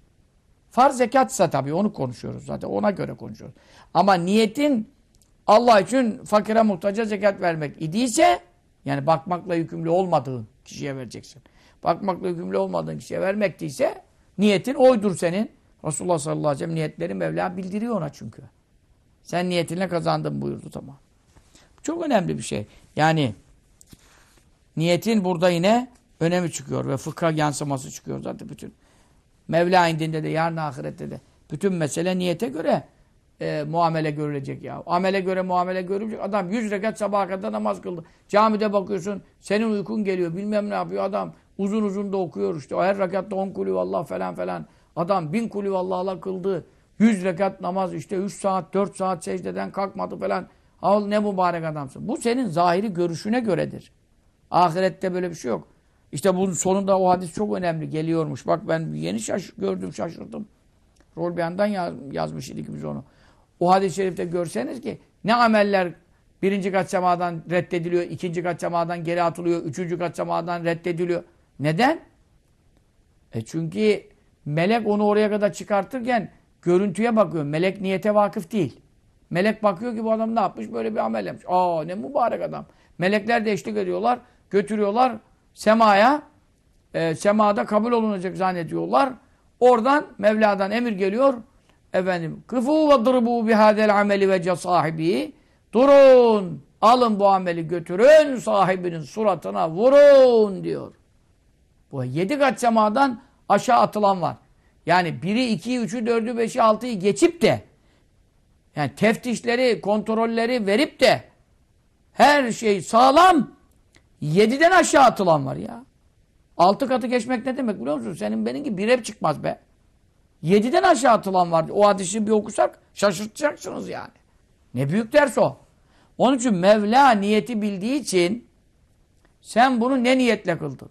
Farz zekatsa tabii onu konuşuyoruz zaten. Ona göre konuşuyoruz. Ama niyetin Allah için fakire muhtaca zekat vermek idiyse yani bakmakla yükümlü olmadığın kişiye vereceksin. Bakmakla yükümlü olmadığın kişiye vermektiyse niyetin oydur senin. Resulullah sallallahu aleyhi ve sellem niyetleri Mevla bildiriyor ona çünkü. Sen niyetinle kazandın buyurdu tamam. Çok önemli bir şey. Yani niyetin burada yine önemi çıkıyor ve fıkha yansıması çıkıyor zaten bütün. Mevla indinde de yarın ahirette de bütün mesele niyete göre e, muamele görülecek ya. Amele göre muamele görülecek. Adam yüz rekat sabaha kadar namaz kıldı. Camide bakıyorsun senin uykun geliyor bilmem ne yapıyor adam. Uzun uzun da okuyor işte. Her rekatta on kulü Allah falan falan. Adam bin kulü Allah'la kıldı. Yüz rekat namaz işte üç saat dört saat secdeden kalkmadı falan. Al ne mübarek adamsın. Bu senin zahiri görüşüne göredir. Ahirette böyle bir şey yok. İşte bunun sonunda o hadis çok önemli geliyormuş. Bak ben yeni şaş gördüm şaşırdım. Rolbeyan'dan yaz, yazmış idik biz onu. O hadis-i şerifte görseniz ki ne ameller birinci kat semadan reddediliyor, ikinci kat semadan geri atılıyor, üçüncü kat semadan reddediliyor. Neden? E çünkü melek onu oraya kadar çıkartırken görüntüye bakıyor. Melek niyete vakıf değil. Melek bakıyor ki bu adam ne yapmış? Böyle bir amel yapmış. Aa ne mübarek adam. Melekler de eşlik ediyorlar. Götürüyorlar semaya. E, semada kabul olunacak zannediyorlar. Oradan Mevla'dan emir geliyor. Efendim kıfu ve dırbu bihadel ameli ve sahibi. Durun. Alın bu ameli götürün. Sahibinin suratına vurun diyor. Bu yedi kat semadan aşağı atılan var. Yani biri, iki, üçü, dördü, beşi, altıyı geçip de yani teftişleri, kontrolleri verip de her şey sağlam yediden aşağı atılan var ya. Altı katı geçmek ne demek biliyor musun? Senin benim gibi bir hep çıkmaz be. Yediden aşağı atılan var. O hadisi bir okusak şaşırtacaksınız yani. Ne büyük ders o. Onun için Mevla niyeti bildiği için sen bunu ne niyetle kıldın?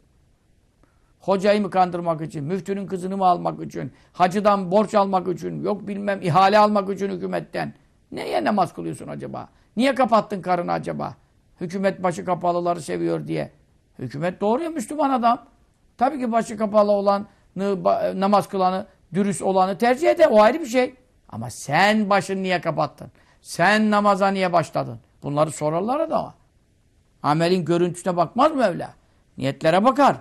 Hocayı mı kandırmak için, müftünün kızını mı almak için, hacıdan borç almak için, yok bilmem ihale almak için hükümetten. Neye namaz kılıyorsun acaba? Niye kapattın karını acaba? Hükümet başı kapalıları seviyor diye. Hükümet doğru ya Müslüman adam. Tabii ki başı kapalı olanı, namaz kılanı, dürüst olanı tercih eder. O ayrı bir şey. Ama sen başını niye kapattın? Sen namaza niye başladın? Bunları sorarlar adama. Amelin görüntüsüne bakmaz mı öyle? Niyetlere bakar.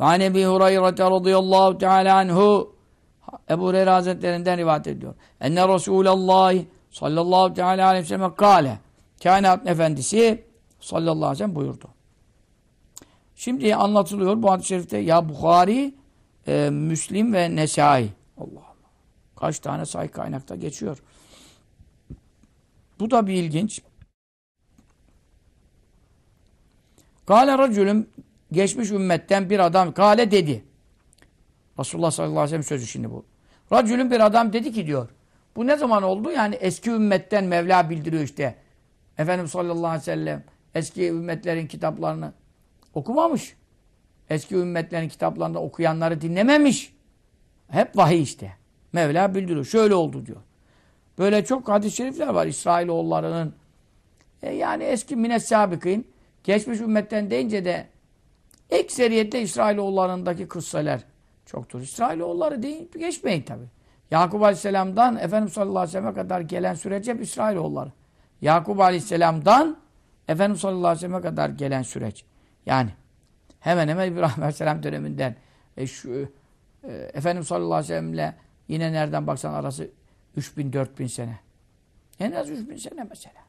Ve an Ebi Hureyre radıyallahu teala anhu Ebu Hureyre Hazretlerinden rivayet ediyor. Enne Resulallah sallallahu teala aleyhi ve sellem kâle kainat efendisi sallallahu aleyhi ve sellem buyurdu. Şimdi anlatılıyor bu hadis-i şerifte ya Bukhari, e, Müslim ve Nesai. Allah Allah. Kaç tane say kaynakta geçiyor. Bu da bir ilginç. Kale racülüm geçmiş ümmetten bir adam kale dedi. Resulullah sallallahu aleyhi ve sellem sözü şimdi bu. Racülün bir adam dedi ki diyor. Bu ne zaman oldu? Yani eski ümmetten Mevla bildiriyor işte. Efendimiz sallallahu aleyhi ve sellem eski ümmetlerin kitaplarını okumamış. Eski ümmetlerin kitaplarında okuyanları dinlememiş. Hep vahiy işte. Mevla bildiriyor. Şöyle oldu diyor. Böyle çok hadis-i şerifler var İsrailoğullarının. E yani eski mines sabikin geçmiş ümmetten deyince de ekseriyette İsrailoğullarındaki kıssalar çoktur. İsrailoğulları değil, geçmeyin tabi. Yakup Aleyhisselam'dan Efendimiz sallallahu aleyhi ve sellem'e kadar gelen sürece hep İsrailoğulları. Yakup Aleyhisselam'dan Efendimiz sallallahu aleyhi ve sellem'e kadar gelen süreç. Yani hemen hemen İbrahim Aleyhisselam döneminden e, şu, e, Efendimiz sallallahu aleyhi ve sellem'le yine nereden baksan arası 3000-4000 sene. En az 3000 sene mesela.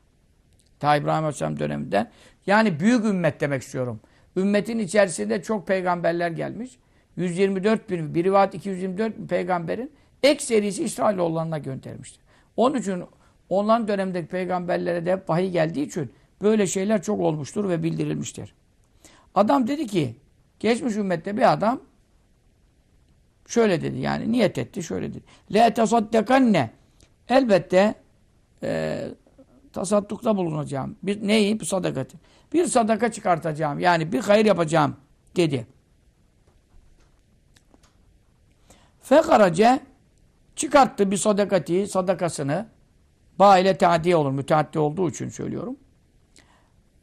Ta İbrahim Aleyhisselam döneminden. Yani büyük ümmet demek istiyorum. Ümmetin içerisinde çok peygamberler gelmiş. 124 bin, bir rivayet 224 bin peygamberin ekserisi İsrailoğullarına göndermiştir. Onun için onların dönemindeki peygamberlere de vahiy geldiği için böyle şeyler çok olmuştur ve bildirilmiştir. Adam dedi ki, geçmiş ümmette bir adam şöyle dedi yani niyet etti şöyle dedi. Le tasaddakanne elbette e, tasaddukta bulunacağım. Bir neyi? Bir sadakati. Bir sadaka çıkartacağım. Yani bir hayır yapacağım dedi. Fekarace çıkarttı bir sadakati, sadakasını. Ba ile teaddiye olur. Müteaddi olduğu için söylüyorum.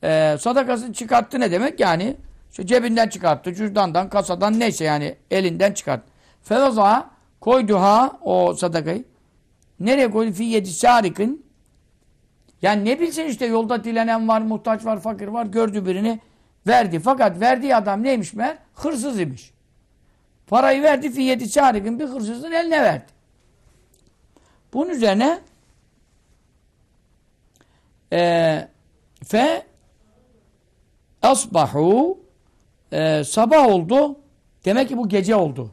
Ee, sadakasını çıkarttı ne demek? Yani işte cebinden çıkarttı, cüzdandan, kasadan neyse yani elinden çıkarttı. Fevaza koyduha o sadakayı. Nereye koydu? Fi yedi. Yani ne bilsin işte yolda dilenen var, muhtaç var, fakir var. Gördü birini verdi. Fakat verdiği adam neymiş meğer? Hırsız imiş. Parayı verdi fi yedi bir hırsızın eline verdi. Bunun üzerine e, fe asbahu e, sabah oldu. Demek ki bu gece oldu.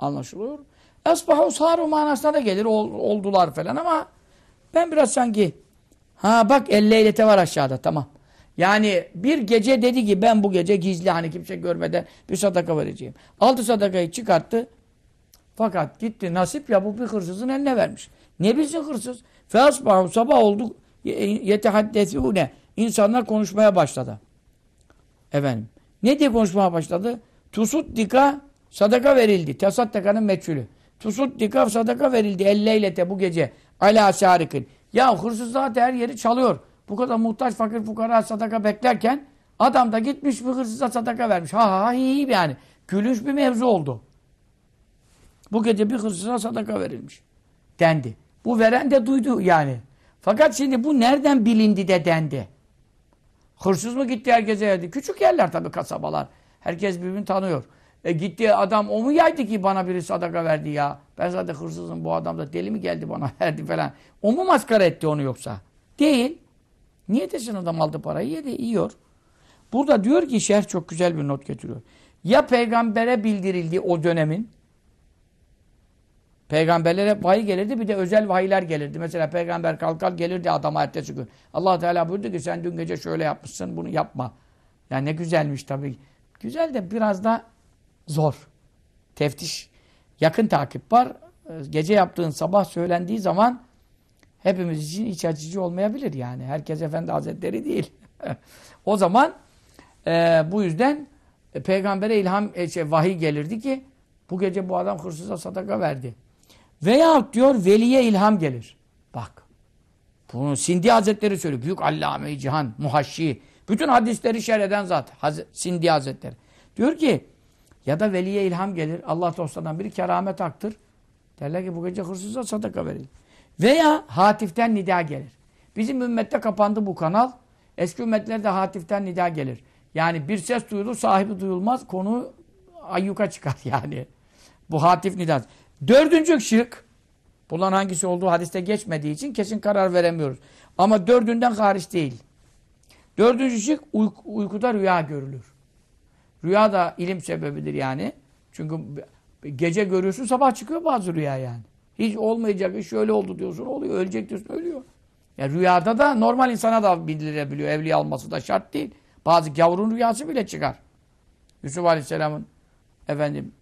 Anlaşılıyor. Asbahu saru manasına da gelir. Ol, oldular falan ama ben biraz sanki ha bak elleylete var aşağıda tamam. Yani bir gece dedi ki ben bu gece gizli hani kimse görmeden bir sadaka vereceğim. Aldı sadakayı çıkarttı. Fakat gitti nasip ya bu bir hırsızın eline vermiş. Ne bilsin hırsız? Feasbahu sabah oldu yetehaddesûne. İnsanlar konuşmaya başladı. Efendim. Ne diye konuşmaya başladı? Tusut dika sadaka verildi. Tesaddakanın meçhulü. Tusut dika sadaka verildi. Elleylete bu gece. Ala şarikın. Ya hırsız zaten her yeri çalıyor. Bu kadar muhtaç fakir fukara sadaka beklerken adam da gitmiş bir hırsıza sadaka vermiş. Ha ha hi hi yani. Gülünç bir mevzu oldu. Bu gece bir hırsıza sadaka verilmiş. Dendi. Bu veren de duydu yani. Fakat şimdi bu nereden bilindi de dendi? Hırsız mı gitti herkese verdi? Küçük yerler tabii kasabalar. Herkes birbirini tanıyor. E gitti adam o mu yaydı ki bana biri sadaka verdi ya? Ben zaten hırsızım bu adam da deli mi geldi bana verdi falan. O mu maskara etti onu yoksa? Değil. Niye desin adam aldı parayı yedi yiyor. Burada diyor ki şerh çok güzel bir not getiriyor. Ya peygambere bildirildi o dönemin Peygamberlere vahiy gelirdi bir de özel vahiyler gelirdi. Mesela peygamber kalkar gelirdi adama ertesi gün. allah Teala buyurdu ki sen dün gece şöyle yapmışsın bunu yapma. Yani ne güzelmiş tabii. Güzel de biraz da zor. Teftiş, yakın takip var. Gece yaptığın sabah söylendiği zaman hepimiz için iç açıcı olmayabilir yani. Herkes Efendi Hazretleri değil. o zaman e, bu yüzden e, peygambere ilham, e, şey, vahiy gelirdi ki bu gece bu adam hırsıza sadaka verdi. Veya diyor veliye ilham gelir. Bak. Bunu Sindi Hazretleri söylüyor. Büyük Allame-i Cihan, Muhaşşi. Bütün hadisleri şerh eden zat. Haz Sindi Hazretleri. Diyor ki ya da veliye ilham gelir. Allah dostlarından biri keramet aktır. Derler ki bu gece hırsıza sadaka verin. Veya hatiften nida gelir. Bizim ümmette kapandı bu kanal. Eski ümmetlerde hatiften nida gelir. Yani bir ses duyulur, sahibi duyulmaz. Konu ayyuka çıkar yani. Bu hatif nida. Dördüncü şık. Bunların hangisi olduğu hadiste geçmediği için kesin karar veremiyoruz. Ama dördünden hariç değil. Dördüncü şık uyku, uykuda rüya görülür. Rüya da ilim sebebidir yani. Çünkü gece görüyorsun sabah çıkıyor bazı rüya yani. Hiç olmayacak iş şöyle oldu diyorsun oluyor. Ölecek diyorsun ölüyor. Yani rüyada da normal insana da bildirilebiliyor. Evliya olması da şart değil. Bazı gavurun rüyası bile çıkar. Yusuf Aleyhisselam'ın efendim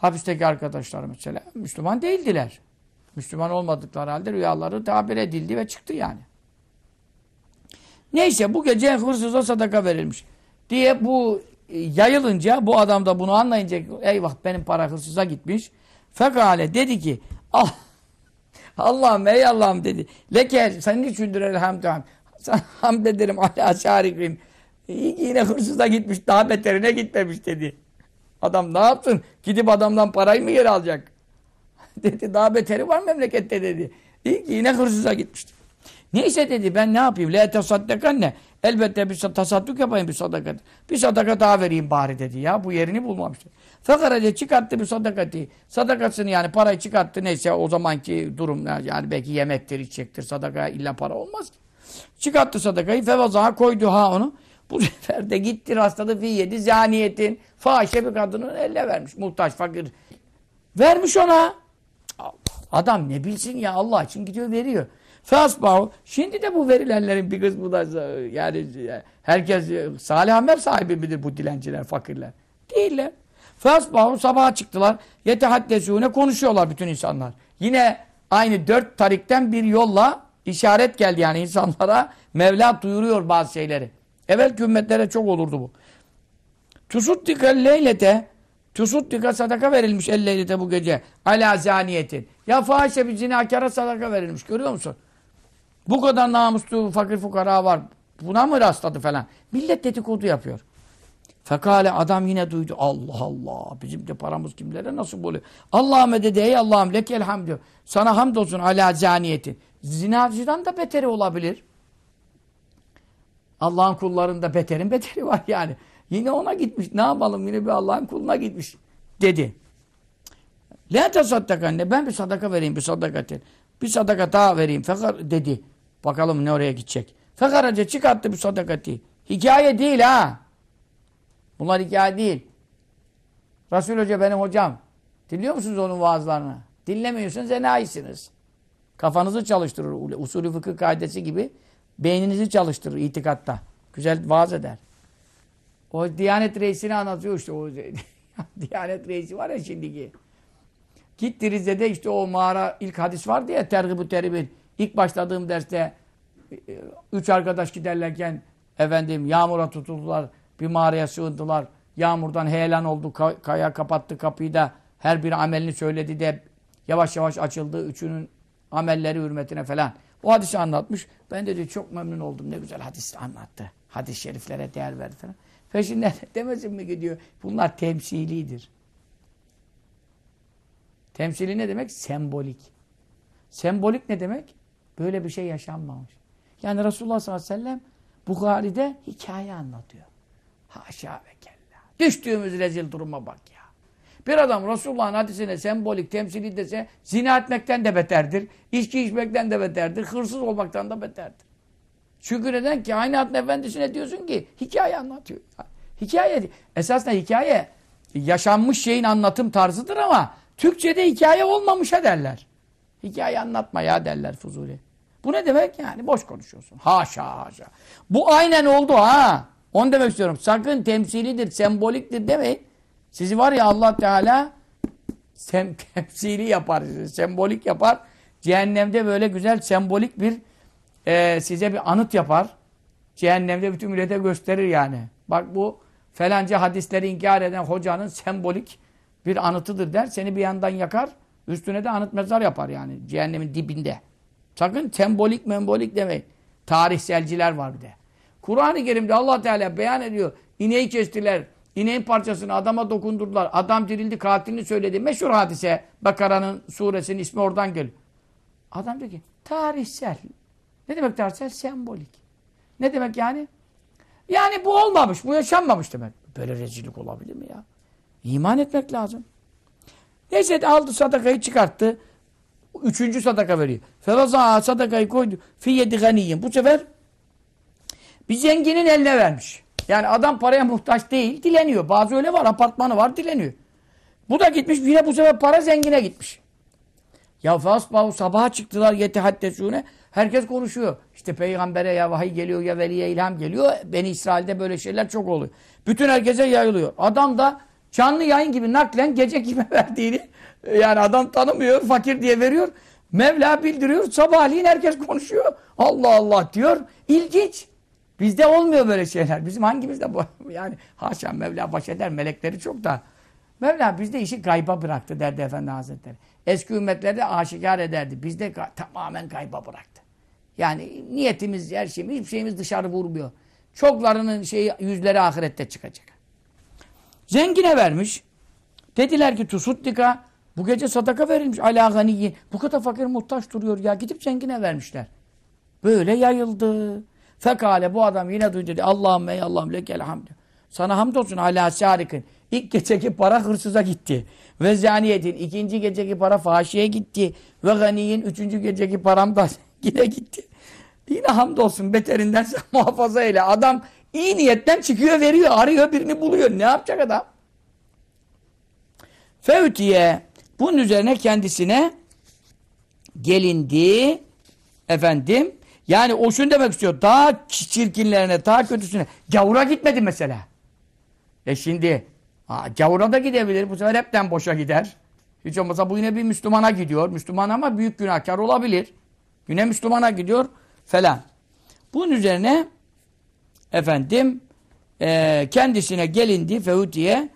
hapisteki arkadaşlar mesela Müslüman değildiler. Müslüman olmadıkları halde rüyaları tabir edildi ve çıktı yani. Neyse bu gece hırsıza sadaka verilmiş diye bu yayılınca bu adam da bunu anlayınca eyvah benim para hırsıza gitmiş. Fekale dedi ki ah, Allah'ım ey Allah'ım dedi. Leke senin içindir elhamdülillah. Sana hamd ederim ala şarikim. Yine hırsıza gitmiş daha beterine gitmemiş dedi. Adam ne yapsın? Gidip adamdan parayı mı geri alacak? dedi daha beteri var memlekette dedi. İyi ki yine hırsıza gitmişti. Neyse dedi ben ne yapayım? Le tasaddakanne. Elbette bir tasadduk yapayım bir sadakat. Bir sadaka daha vereyim bari dedi ya. Bu yerini bulmamıştı. Fakaraca çıkarttı bir sadakati. Sadakasını yani parayı çıkarttı neyse o zamanki durum yani belki yemektir, içecektir. Sadaka illa para olmaz ki. Çıkarttı sadakayı fevazaha koydu ha onu. Bu sefer de gitti rastladı fi yedi zaniyetin. Fahişe bir kadının eline vermiş. Muhtaç, fakir. Vermiş ona. Adam ne bilsin ya Allah için gidiyor veriyor. Fasbahu. Şimdi de bu verilenlerin bir kısmı da yani herkes salih amel sahibi midir bu dilenciler, fakirler? Değiller. Fasbahu sabaha çıktılar. Yetehaddesûne konuşuyorlar bütün insanlar. Yine aynı dört tarikten bir yolla işaret geldi yani insanlara. Mevla duyuruyor bazı şeyleri. Evvel ümmetlere çok olurdu bu. Tusuddika leylete Tusuddika sadaka verilmiş elleylete bu gece. Ala zaniyetin. Ya fahişe bir zinakara sadaka verilmiş. Görüyor musun? Bu kadar namuslu fakir fukara var. Buna mı rastladı falan. Millet dedikodu yapıyor. Fekale adam yine duydu. Allah Allah. Bizim de paramız kimlere nasıl oluyor? Allah'ım dedi ey Allah'ım lekel hamdü. Sana hamdolsun ala zaniyetin. Zinacıdan da beteri olabilir. Allah'ın kullarında beterin beteri var yani. Yine ona gitmiş. Ne yapalım? Yine bir Allah'ın kuluna gitmiş. Dedi. La tasaddakanne. Ben bir sadaka vereyim bir sadakatin. Bir sadaka daha vereyim. Fekar dedi. Bakalım ne oraya gidecek. Fekaraca çıkarttı bir sadakati. Hikaye değil ha. Bunlar hikaye değil. Resul Hoca benim hocam. Dinliyor musunuz onun vaazlarını? Dinlemiyorsunuz enayisiniz. Kafanızı çalıştırır. Usulü fıkıh kaidesi gibi beyninizi çalıştırır itikatta. Güzel vaaz eder. O Diyanet reisini anlatıyor işte o Diyanet reisi var ya şimdiki. Gitti Rize'de işte o mağara ilk hadis vardı ya tergib-ü teribin. İlk başladığım derste e, üç arkadaş giderlerken efendim yağmura tutuldular. Bir mağaraya sığındılar. Yağmurdan heyelan oldu. Kaya kapattı kapıyı da her bir amelini söyledi de yavaş yavaş açıldı. Üçünün amelleri hürmetine falan. O hadisi anlatmış. Ben de diyor, çok memnun oldum. Ne güzel hadis anlattı. Hadis-i şeriflere değer verdi falan. Peşinden demesin mi gidiyor? Bunlar temsilidir. Temsili ne demek? Sembolik. Sembolik ne demek? Böyle bir şey yaşanmamış. Yani Resulullah sallallahu aleyhi ve sellem Bukhari'de hikaye anlatıyor. Haşa ve kella. Düştüğümüz rezil duruma bak ya. Bir adam Resulullah'ın hadisine sembolik, temsili dese zina etmekten de beterdir. İçki içmekten de beterdir. Hırsız olmaktan da beterdir. Çünkü neden ki kainatın efendisine diyorsun ki hikaye anlatıyor. Hikaye, esasında hikaye yaşanmış şeyin anlatım tarzıdır ama Türkçe'de hikaye olmamışa derler. Hikaye anlatma ya derler Fuzuli. Bu ne demek yani? Boş konuşuyorsun. Haşa haşa. Bu aynen oldu ha. Onu demek istiyorum. Sakın temsilidir, semboliktir demeyin. Sizi var ya Allah Teala sem temsili yapar, sembolik yapar. Cehennemde böyle güzel sembolik bir e, size bir anıt yapar. Cehennemde bütün millete gösterir yani. Bak bu felanca hadisleri inkar eden hocanın sembolik bir anıtıdır der. Seni bir yandan yakar, üstüne de anıt mezar yapar yani cehennemin dibinde. Sakın sembolik membolik demeyin. Tarihselciler var bir de. Kur'an-ı Kerim'de Allah Teala beyan ediyor. İneği kestiler. İneğin parçasını adama dokundurdular. Adam dirildi katilini söyledi. Meşhur hadise. Bakara'nın suresinin ismi oradan geliyor. Adam diyor ki tarihsel. Ne demek tarihsel? Sembolik. Ne demek yani? Yani bu olmamış. Bu yaşanmamış demek. Böyle rezillik olabilir mi ya? İman etmek lazım. Neyse aldı sadakayı çıkarttı. Üçüncü sadaka veriyor. Feraza sadakayı koydu. Fi yedi ganiyin. Bu sefer bir zenginin eline vermiş. Yani adam paraya muhtaç değil, dileniyor. Bazı öyle var, apartmanı var, dileniyor. Bu da gitmiş, yine bu sefer para zengine gitmiş. Ya fasbahu sabaha çıktılar yetehaddesune. Herkes konuşuyor. İşte peygambere ya vahiy geliyor ya veliye ilham geliyor. Beni İsrail'de böyle şeyler çok oluyor. Bütün herkese yayılıyor. Adam da canlı yayın gibi naklen gece kime verdiğini yani adam tanımıyor, fakir diye veriyor. Mevla bildiriyor. Sabahleyin herkes konuşuyor. Allah Allah diyor. İlginç. Bizde olmuyor böyle şeyler. Bizim hangimizde bu? Yani haşa Mevla baş eder. Melekleri çok da. Mevla bizde işi gayba bıraktı derdi Efendi Hazretleri. Eski ümmetlerde aşikar ederdi. Bizde tamamen kayba bıraktı. Yani niyetimiz, her şeyimiz, hiçbir şeyimiz dışarı vurmuyor. Çoklarının şeyi, yüzleri ahirette çıkacak. Zengine vermiş. Dediler ki tusuddika bu gece sadaka verilmiş ala ganiyin. Bu kadar fakir muhtaç duruyor ya. Gidip zengine vermişler. Böyle yayıldı. Fekale bu adam yine duydu dedi. Allah'ım ey Allah'ım lekel hamdü. Sana hamdolsun hala sarikin. İlk geceki para hırsıza gitti. Ve zaniyetin ikinci geceki para fahişeye gitti. Ve ganiyin üçüncü geceki param da yine gitti. Yine hamdolsun beterinden sen muhafaza eyle. Adam iyi niyetten çıkıyor veriyor. Arıyor birini buluyor. Ne yapacak adam? Fevtiye bunun üzerine kendisine gelindi efendim yani o şunu demek istiyor. Daha çirkinlerine daha kötüsüne. Gavura gitmedi mesela. E şimdi ha, gavura da gidebilir. Bu sefer hepten boşa gider. Hiç olmazsa bu yine bir Müslümana gidiyor. Müslüman ama büyük günahkar olabilir. Yine Müslümana gidiyor falan. Bunun üzerine efendim e, kendisine gelindi Fehutiye.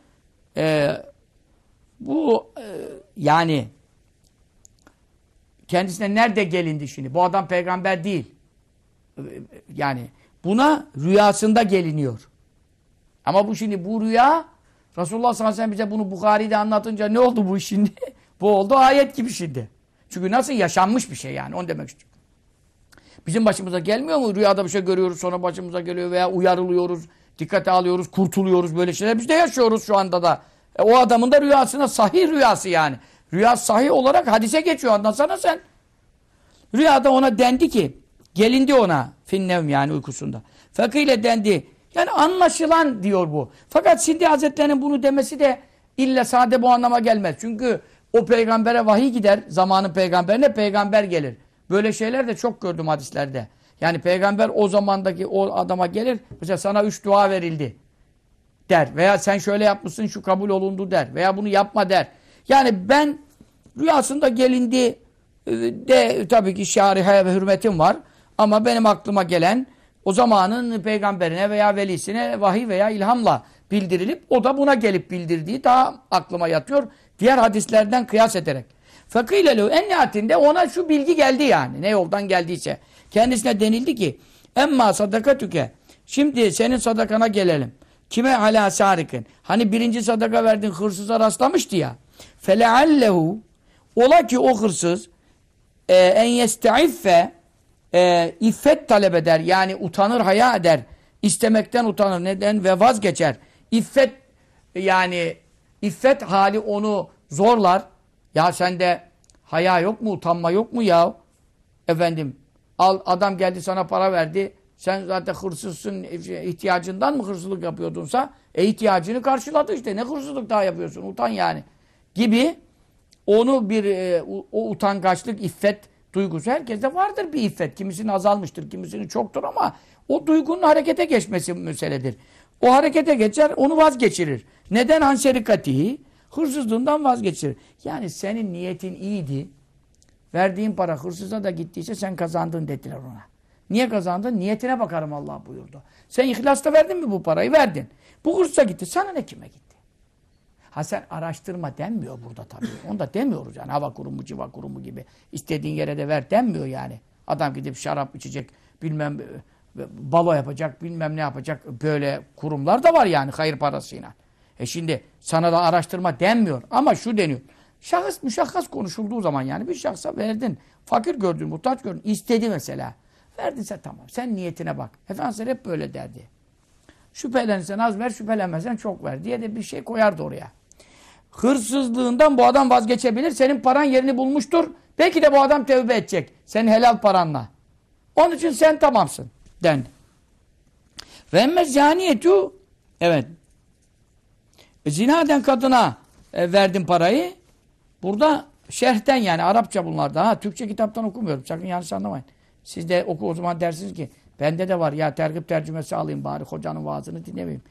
E, bu e, yani kendisine nerede gelindi şimdi? Bu adam peygamber değil. Yani buna rüyasında geliniyor. Ama bu şimdi bu rüya Resulullah sallallahu aleyhi ve sellem bize bunu Bukhari'de anlatınca ne oldu bu şimdi? bu oldu ayet gibi şimdi. Çünkü nasıl yaşanmış bir şey yani onu demek istiyorum. Bizim başımıza gelmiyor mu? Rüyada bir şey görüyoruz sonra başımıza geliyor veya uyarılıyoruz, dikkate alıyoruz, kurtuluyoruz böyle şeyler. Biz de yaşıyoruz şu anda da. E, o adamın da rüyasına sahih rüyası yani. Rüya sahih olarak hadise geçiyor. Anlatsana sen. Rüyada ona dendi ki, gelindi ona finnevm yani uykusunda. Fakile dendi. Yani anlaşılan diyor bu. Fakat şimdi Hazretlerinin bunu demesi de illa sade bu anlama gelmez. Çünkü o peygambere vahiy gider. Zamanın peygamberine peygamber gelir. Böyle şeyler de çok gördüm hadislerde. Yani peygamber o zamandaki o adama gelir. Mesela sana üç dua verildi der. Veya sen şöyle yapmışsın şu kabul olundu der. Veya bunu yapma der. Yani ben rüyasında gelindi e, de tabii ki şarihe ve hürmetim var. Ama benim aklıma gelen o zamanın peygamberine veya velisine vahiy veya ilhamla bildirilip o da buna gelip bildirdiği daha aklıma yatıyor. Diğer hadislerden kıyas ederek. Fakilelu en nihayetinde ona şu bilgi geldi yani. Ne yoldan geldiyse. Kendisine denildi ki emma sadakatüke şimdi senin sadakana gelelim. Kime ala sarikin? Hani birinci sadaka verdin hırsıza rastlamıştı ya. Feleallehu ola ki o hırsız e, en yesteiffe e, iffet talep eder. Yani utanır, haya eder. İstemekten utanır. Neden? Ve vazgeçer. İffet yani iffet hali onu zorlar. Ya sende haya yok mu? Utanma yok mu ya? Efendim al, adam geldi sana para verdi. Sen zaten hırsızsın, ihtiyacından mı hırsızlık yapıyordunsa e ihtiyacını karşıladı işte. Ne hırsızlık daha yapıyorsun? Utan yani. Gibi onu bir e, o utangaçlık, iffet duygusu herkeste vardır bir iffet. Kimisinin azalmıştır, kimisinin çoktur ama o duygunun harekete geçmesi meseledir. O harekete geçer, onu vazgeçirir. Neden hanserikatihi? Hırsızlığından vazgeçirir. Yani senin niyetin iyiydi. Verdiğin para hırsıza da gittiyse sen kazandın dediler ona. Niye kazandın? Niyetine bakarım Allah buyurdu. Sen ihlasla verdin mi bu parayı? Verdin. Bu hırsa gitti. Sana ne kime gitti? Ha sen araştırma denmiyor burada tabii. Onu da demiyoruz yani. Hava kurumu, civa kurumu gibi. istediğin yere de ver denmiyor yani. Adam gidip şarap içecek, bilmem balo yapacak, bilmem ne yapacak. Böyle kurumlar da var yani hayır parasıyla. E şimdi sana da araştırma denmiyor. Ama şu deniyor. Şahıs müşahhas konuşulduğu zaman yani bir şahsa verdin. Fakir gördün, muhtaç gördün. istedi mesela. Verdinse tamam. Sen niyetine bak. Efendimiz hep böyle derdi. Şüphelenirsen az ver, şüphelenmezsen çok ver diye de bir şey koyardı oraya. Hırsızlığından bu adam vazgeçebilir. Senin paran yerini bulmuştur. Belki de bu adam tevbe edecek. Senin helal paranla. Onun için sen tamamsın. Dendi. Ve emme zaniyetu evet e, zinaden kadına e, verdim parayı. Burada şerhten yani Arapça bunlar da. Ha, Türkçe kitaptan okumuyorum. Sakın yanlış anlamayın. Siz de oku o zaman dersiniz ki bende de var ya tergip tercümesi alayım bari hocanın vaazını dinlemeyeyim.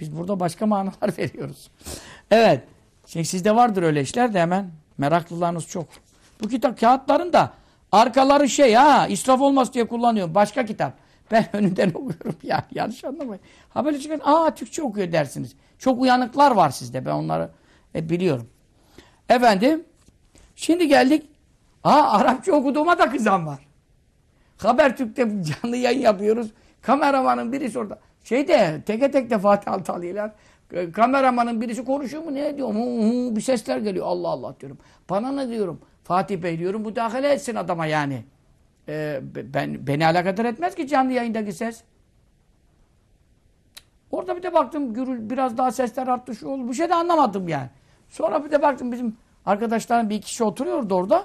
Biz burada başka manalar veriyoruz. evet. Şimdi sizde vardır öyle işler de hemen meraklılarınız çok. Bu kitap kağıtların da arkaları şey ha israf olmaz diye kullanıyorum. Başka kitap. Ben önünden okuyorum ya yanlış anlamayın. Ha böyle çıkın aa Türkçe okuyor dersiniz. Çok uyanıklar var sizde ben onları e, biliyorum. Efendim şimdi geldik. Aa Arapça okuduğuma da kızan var. Habertürk'te canlı yayın yapıyoruz. Kameramanın birisi orada. Şeyde teke tek de Fatih Altalı'yla kameramanın birisi konuşuyor mu ne diyor? Bir sesler geliyor. Allah Allah diyorum. Bana ne diyorum? Fatih Bey diyorum müdahale etsin adama yani. e, ben beni alakadar etmez ki canlı yayındaki ses. Orada bir de baktım gürül, biraz daha sesler arttı şu oldu. Bu şey de anlamadım yani. Sonra bir de baktım bizim arkadaşların bir kişi oturuyordu orada.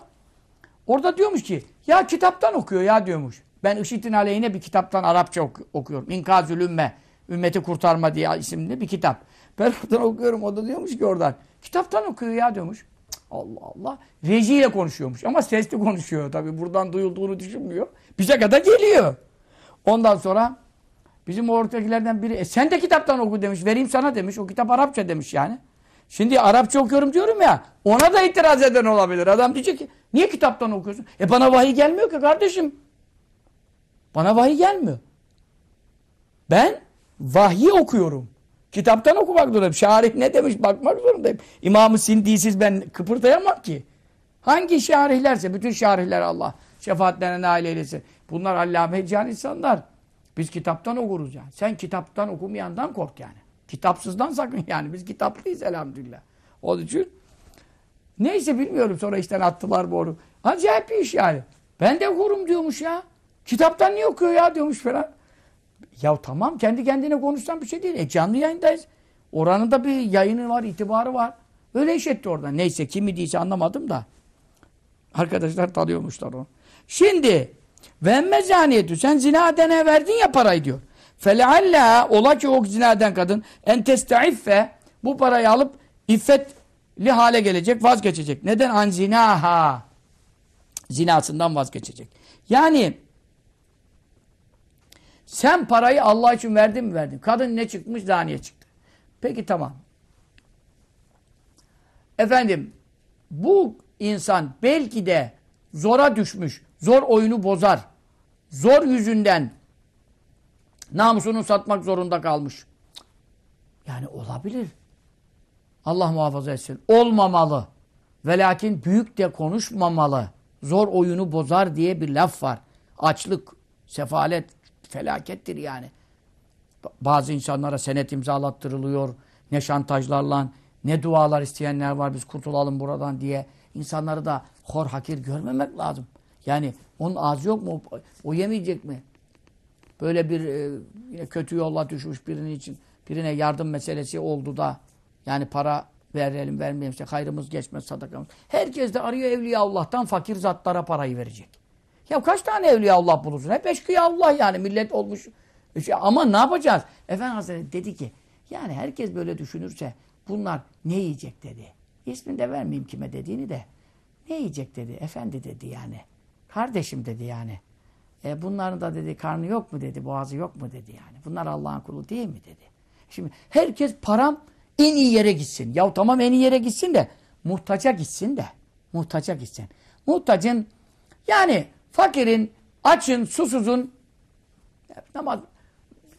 Orada diyormuş ki ya kitaptan okuyor ya diyormuş. Ben IŞİD'in aleyhine bir kitaptan Arapça oku okuyorum. İnkazül Ümme, Ümmeti Kurtarma diye isimli bir kitap. Ben okuyorum. O da diyormuş ki oradan. Kitaptan okuyor ya diyormuş. Allah Allah. Rejiyle konuşuyormuş. Ama sesli konuşuyor. Tabii buradan duyulduğunu düşünmüyor. Bize kadar geliyor. Ondan sonra bizim ortakilerden biri e sen de kitaptan oku demiş. Vereyim sana demiş. O kitap Arapça demiş yani. Şimdi Arapça okuyorum diyorum ya. Ona da itiraz eden olabilir. Adam diyecek ki niye kitaptan okuyorsun? E bana vahiy gelmiyor ki kardeşim. Bana vahiy gelmiyor. Ben vahyi okuyorum. Kitaptan okumak zorundayım. Şarih ne demiş bakmak zorundayım. İmam-ı Sindisiz ben kıpırdayamam ki. Hangi şarihlerse, bütün şarihler Allah şefaatlerine nail eylesin. Bunlar allame can insanlar. Biz kitaptan okuruz yani. Sen kitaptan okumayandan kork yani. Kitapsızdan sakın yani. Biz kitaplıyız elhamdülillah. Onun için neyse bilmiyorum sonra işten attılar bu onu. Acayip bir iş yani. Ben de okurum diyormuş ya. Kitaptan niye okuyor ya diyormuş falan. Ya tamam kendi kendine konuşsan bir şey değil. E canlı yayındayız. Oranın da bir yayını var, itibarı var. Öyle iş etti orada. Neyse kimi değilse anlamadım da. Arkadaşlar tanıyormuşlar onu. Şimdi ve emme zaniyetü sen zina edene verdin ya parayı diyor. Felealla ola ki o zina eden kadın en testaiffe bu parayı alıp iffetli hale gelecek, vazgeçecek. Neden? An zinaha. Zinasından vazgeçecek. Yani sen parayı Allah için verdin mi verdin? Kadın ne çıkmış? Zaniye çıktı. Peki tamam. Efendim bu insan belki de zora düşmüş. Zor oyunu bozar. Zor yüzünden namusunu satmak zorunda kalmış. Yani olabilir. Allah muhafaza etsin. Olmamalı. Ve lakin büyük de konuşmamalı. Zor oyunu bozar diye bir laf var. Açlık, sefalet, felakettir yani. Bazı insanlara senet imzalattırılıyor. Ne şantajlarla, ne dualar isteyenler var biz kurtulalım buradan diye. İnsanları da hor hakir görmemek lazım. Yani onun ağzı yok mu? O yemeyecek mi? Böyle bir e, kötü yolla düşmüş birinin için birine yardım meselesi oldu da yani para verelim vermeyelim işte hayrımız geçmez sadakamız. Herkes de arıyor Evliya Allah'tan fakir zatlara parayı verecek. Ya kaç tane Evliya Allah bulursun? Hep eşkıya Allah yani millet olmuş. Ama ne yapacağız? Efendim Hazretleri dedi ki yani herkes böyle düşünürse bunlar ne yiyecek dedi. İsmini de vermeyeyim kime dediğini de. Ne yiyecek dedi. Efendi dedi yani. Kardeşim dedi yani. E bunların da dedi karnı yok mu dedi. Boğazı yok mu dedi yani. Bunlar Allah'ın kulu değil mi dedi. Şimdi herkes param en iyi yere gitsin. Ya tamam en iyi yere gitsin de muhtaca gitsin de. Muhtaca gitsin. Muhtacın yani fakirin, açın, susuzun namaz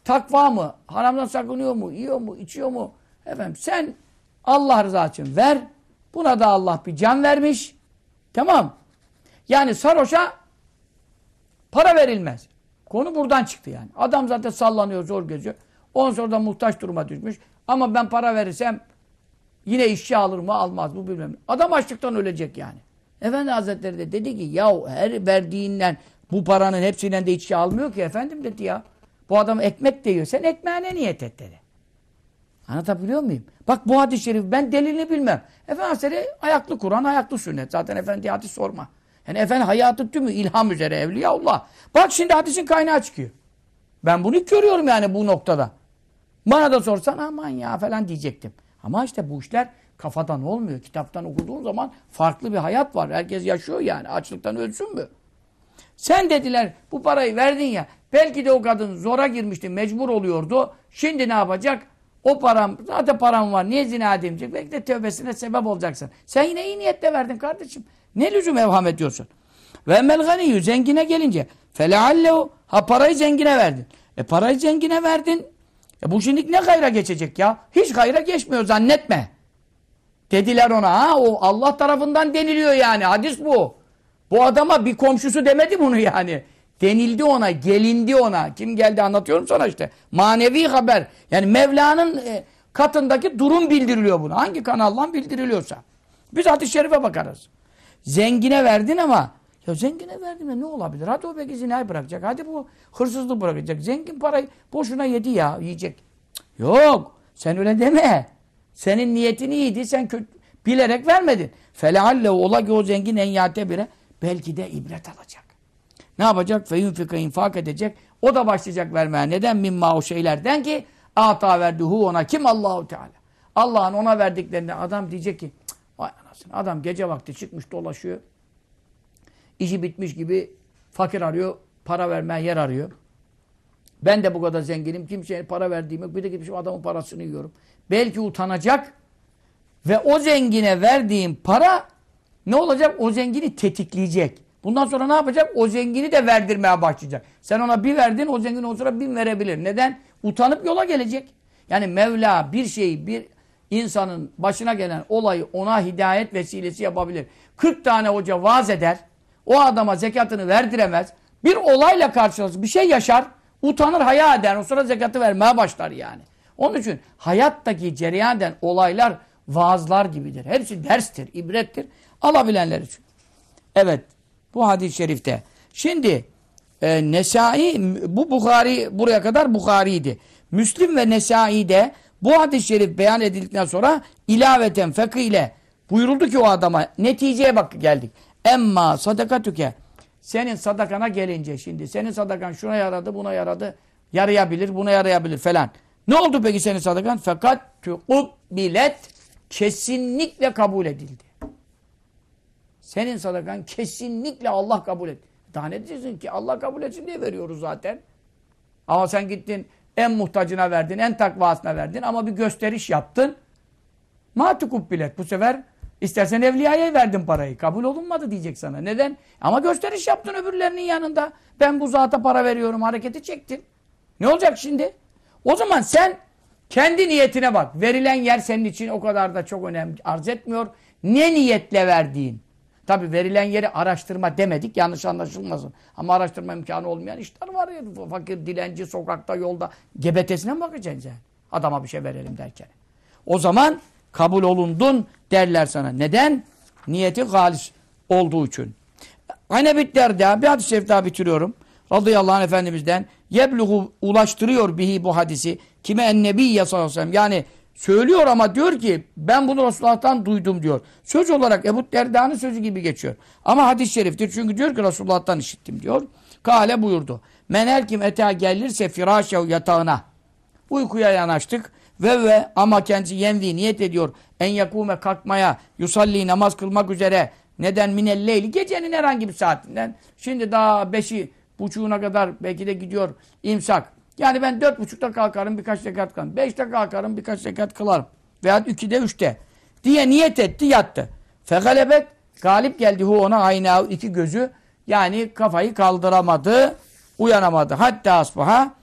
takva mı? Haramdan sakınıyor mu? Yiyor mu? içiyor mu? Efendim sen Allah rızası için ver. Buna da Allah bir can vermiş. Tamam. Yani sarhoşa para verilmez. Konu buradan çıktı yani. Adam zaten sallanıyor, zor geziyor. Ondan sonra da muhtaç duruma düşmüş. Ama ben para verirsem yine işçi alır mı almaz bu bilmem. Adam açlıktan ölecek yani. Efendi Hazretleri de dedi ki ya her verdiğinden bu paranın hepsinden de işçi almıyor ki efendim dedi ya. Bu adam ekmek de yiyor. Sen ekmeğine niyet et dedi. Anlatabiliyor muyum? Bak bu hadis-i şerif ben delilini bilmem. Efendi Hazretleri ayaklı Kur'an, ayaklı sünnet. Zaten efendi hadis sorma. Yani efendi hayatı tümü ilham üzere evliyaullah. Bak şimdi hadisin kaynağı çıkıyor. Ben bunu görüyorum yani bu noktada. Bana da sorsan aman ya falan diyecektim. Ama işte bu işler kafadan olmuyor. Kitaptan okuduğun zaman farklı bir hayat var. Herkes yaşıyor yani. Açlıktan ölsün mü? Sen dediler bu parayı verdin ya. Belki de o kadın zora girmişti. Mecbur oluyordu. Şimdi ne yapacak? O param, zaten param var. Niye zina edeyim diyecek. Belki de tövbesine sebep olacaksın. Sen yine iyi niyetle verdin kardeşim. Ne lüzum evham ediyorsun? Ve emmel ganiyyü zengine gelince feleallehu ha parayı zengine verdin. E parayı zengine verdin. E bu şimdi ne gayra geçecek ya? Hiç gayra geçmiyor zannetme. Dediler ona ha o Allah tarafından deniliyor yani hadis bu. Bu adama bir komşusu demedi bunu yani. Denildi ona, gelindi ona. Kim geldi anlatıyorum sana işte. Manevi haber. Yani Mevla'nın e, katındaki durum bildiriliyor bunu. Hangi kanaldan bildiriliyorsa. Biz hadis-i şerife bakarız. Zengine verdin ama Ya zengine verdim ya ne olabilir? Hadi o belki zinayı bırakacak. Hadi bu hırsızlığı bırakacak. Zengin parayı boşuna yedi ya yiyecek. Yok. Sen öyle deme. Senin niyetin iyiydi. Sen bilerek vermedin. Felehalle ola ki o zengin en yate bire belki de ibret alacak. Ne yapacak? Feyunfika infak edecek. O da başlayacak vermeye. Neden? Mimma o şeylerden ki ata verdihu ona kim? Allahu Teala. Allah'ın ona verdiklerinde adam diyecek ki vay anasını adam gece vakti çıkmış dolaşıyor. İşi bitmiş gibi fakir arıyor. Para vermeye yer arıyor. Ben de bu kadar zenginim. Kimseye para verdiğim yok. Bir de gitmişim adamın parasını yiyorum. Belki utanacak. Ve o zengine verdiğim para ne olacak? O zengini tetikleyecek. Bundan sonra ne yapacak? O zengini de verdirmeye başlayacak. Sen ona bir verdin, o zengin o sonra bin verebilir. Neden? Utanıp yola gelecek. Yani Mevla bir şeyi, bir insanın başına gelen olayı ona hidayet vesilesi yapabilir. 40 tane hoca vaaz eder. O adama zekatını verdiremez. Bir olayla karşılaşır. Bir şey yaşar. Utanır, haya eder. O sonra zekatı vermeye başlar yani. Onun için hayattaki cereyan olaylar vaazlar gibidir. Hepsi derstir, ibrettir. Alabilenler için. Evet. Bu hadis-i şerifte. Şimdi e, Nesai, bu Bukhari buraya kadar Bukhari'ydi. Müslim ve Nesai'de bu hadis-i şerif beyan edildikten sonra ilaveten fekı ile buyuruldu ki o adama neticeye bak geldik. Emma sadakatüke senin sadakana gelince şimdi senin sadakan şuna yaradı buna yaradı yarayabilir buna yarayabilir falan. Ne oldu peki senin sadakan? Fakat bilet kesinlikle kabul edildi. Senin sadakan kesinlikle Allah kabul et. Daha ne diyeceksin ki? Allah kabul etsin diye veriyoruz zaten. Ama sen gittin en muhtacına verdin, en takvasına verdin ama bir gösteriş yaptın. Matukub bilet. Bu sefer istersen evliyaya verdin parayı. Kabul olunmadı diyecek sana. Neden? Ama gösteriş yaptın öbürlerinin yanında. Ben bu zata para veriyorum. Hareketi çektin. Ne olacak şimdi? O zaman sen kendi niyetine bak. Verilen yer senin için o kadar da çok önemli arz etmiyor. Ne niyetle verdiğin. Tabi verilen yeri araştırma demedik yanlış anlaşılmasın. Ama araştırma imkanı olmayan işler var ya. Fakir, dilenci, sokakta, yolda. Gebetesine mi bakacaksın sen? Adama bir şey verelim derken. O zaman kabul olundun derler sana. Neden? Niyeti halis olduğu için. Anebit derda bir hadis-i daha bitiriyorum. Radıyallahu anh Efendimiz'den yebluğu ulaştırıyor bihi bu hadisi. Kime ennebiyye sallallahu aleyhi ve sellem. Yani Söylüyor ama diyor ki ben bunu Resulullah'tan duydum diyor. Söz olarak Ebu Derda'nın sözü gibi geçiyor. Ama hadis-i şeriftir. Çünkü diyor ki Resulullah'tan işittim diyor. Kale buyurdu. Men her kim ete gelirse firâşev yatağına. Uykuya yanaştık. Ve ve ama kendisi yenvi niyet ediyor. En yakume kalkmaya, yusalli namaz kılmak üzere. Neden minelleyli? Gecenin herhangi bir saatinden. Şimdi daha beşi buçuğuna kadar belki de gidiyor imsak. Yani ben dört buçukta kalkarım birkaç rekat kılarım. Beşte kalkarım birkaç rekat kılarım. Veya ikide üçte. Diye niyet etti yattı. Fegalebet galip geldi hu ona ayna iki gözü. Yani kafayı kaldıramadı. Uyanamadı. Hatta asbaha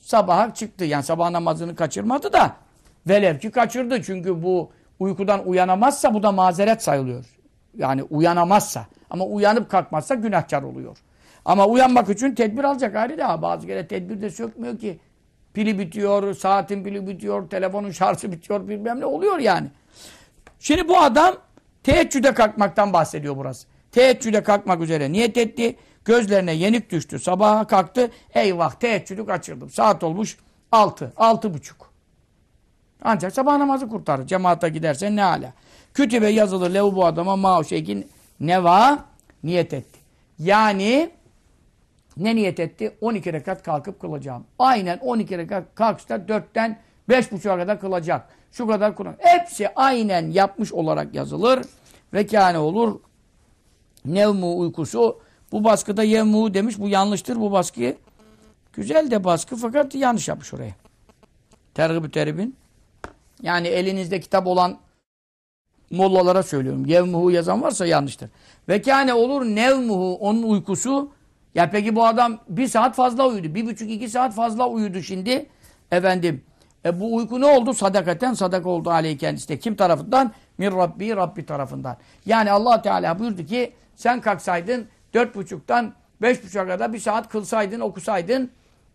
sabaha çıktı. Yani sabah namazını kaçırmadı da velev ki kaçırdı. Çünkü bu uykudan uyanamazsa bu da mazeret sayılıyor. Yani uyanamazsa. Ama uyanıp kalkmazsa günahkar oluyor. Ama uyanmak için tedbir alacak ayrı da bazı kere tedbir de sökmüyor ki. Pili bitiyor, saatin pili bitiyor, telefonun şarjı bitiyor bilmem ne oluyor yani. Şimdi bu adam teheccüde kalkmaktan bahsediyor burası. Teheccüde kalkmak üzere niyet etti. Gözlerine yenik düştü. Sabaha kalktı. Eyvah teheccüdü kaçırdım. Saat olmuş altı, altı buçuk. Ancak sabah namazı kurtarır. Cemaate gidersen ne hala. Kütübe yazılır levu bu adama ma'u şeykin neva niyet etti. Yani ne niyet etti? 12 rekat kalkıp kılacağım. Aynen 12 rekat kalkışta 4'ten 5.30'a kadar kılacak. Şu kadar Kur'an. Hepsi aynen yapmış olarak yazılır. Ve kâne olur. Nevmu uykusu. Bu baskıda yevmu demiş. Bu yanlıştır bu baskıyı. Güzel de baskı fakat yanlış yapmış oraya. Tergib-ü teribin. Yani elinizde kitap olan mollalara söylüyorum. Yevmuhu yazan varsa yanlıştır. Ve kâne olur nevmuhu onun uykusu ya peki bu adam bir saat fazla uyudu. Bir buçuk iki saat fazla uyudu şimdi. Efendim e bu uyku ne oldu? Sadakaten sadaka oldu aleyhi kendisi de. Kim tarafından? Min Rabbi, Rabbi tarafından. Yani allah Teala buyurdu ki sen kalksaydın dört buçuktan beş buçuğa kadar bir saat kılsaydın, okusaydın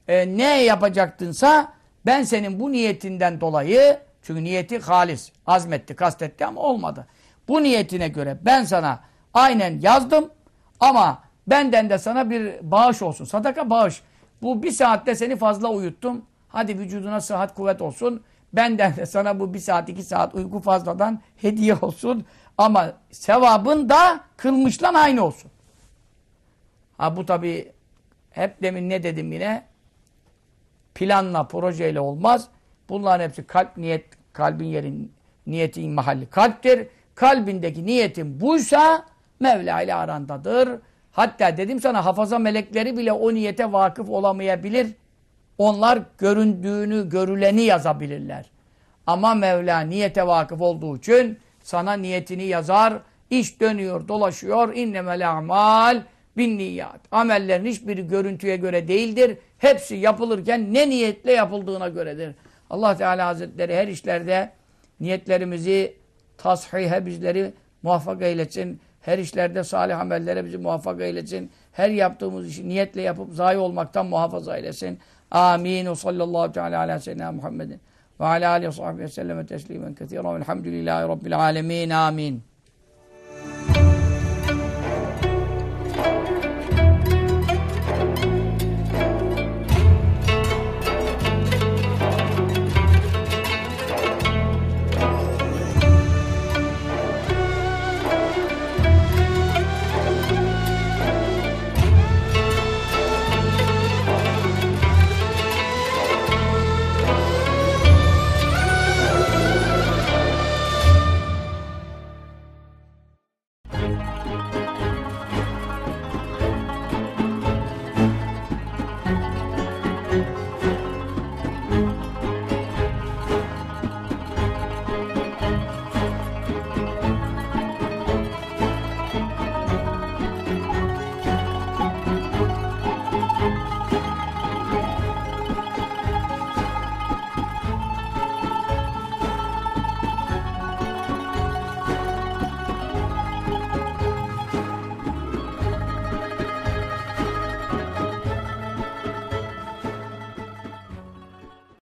e, ne yapacaktınsa ben senin bu niyetinden dolayı çünkü niyeti halis, azmetti, kastetti ama olmadı. Bu niyetine göre ben sana aynen yazdım Ama benden de sana bir bağış olsun. Sadaka bağış. Bu bir saatte seni fazla uyuttum. Hadi vücuduna sıhhat kuvvet olsun. Benden de sana bu bir saat iki saat uyku fazladan hediye olsun. Ama sevabın da kılmışla aynı olsun. Ha bu tabi hep demin ne dedim yine? Planla, projeyle olmaz. Bunların hepsi kalp, niyet, kalbin yerin, niyetin mahalli kalptir. Kalbindeki niyetin buysa Mevla ile arandadır. Hatta dedim sana hafaza melekleri bile o niyete vakıf olamayabilir. Onlar göründüğünü, görüleni yazabilirler. Ama Mevla niyete vakıf olduğu için sana niyetini yazar. İş dönüyor, dolaşıyor. İnnemel amal bin niyat. Amellerin hiçbiri görüntüye göre değildir. Hepsi yapılırken ne niyetle yapıldığına göredir. Allah Teala Hazretleri her işlerde niyetlerimizi tashihe bizleri muvaffak eylesin. Her işlerde salih amellere bizi muvaffak eylesin. Her yaptığımız işi niyetle yapıp zayi olmaktan muhafaza eylesin. Amin. Ve sallallahu teala ala seyyidina Muhammedin ve ala aleyhi ve sahbihi ve selleme teslimen kethiren. Velhamdülillahi Rabbil alemin. Amin.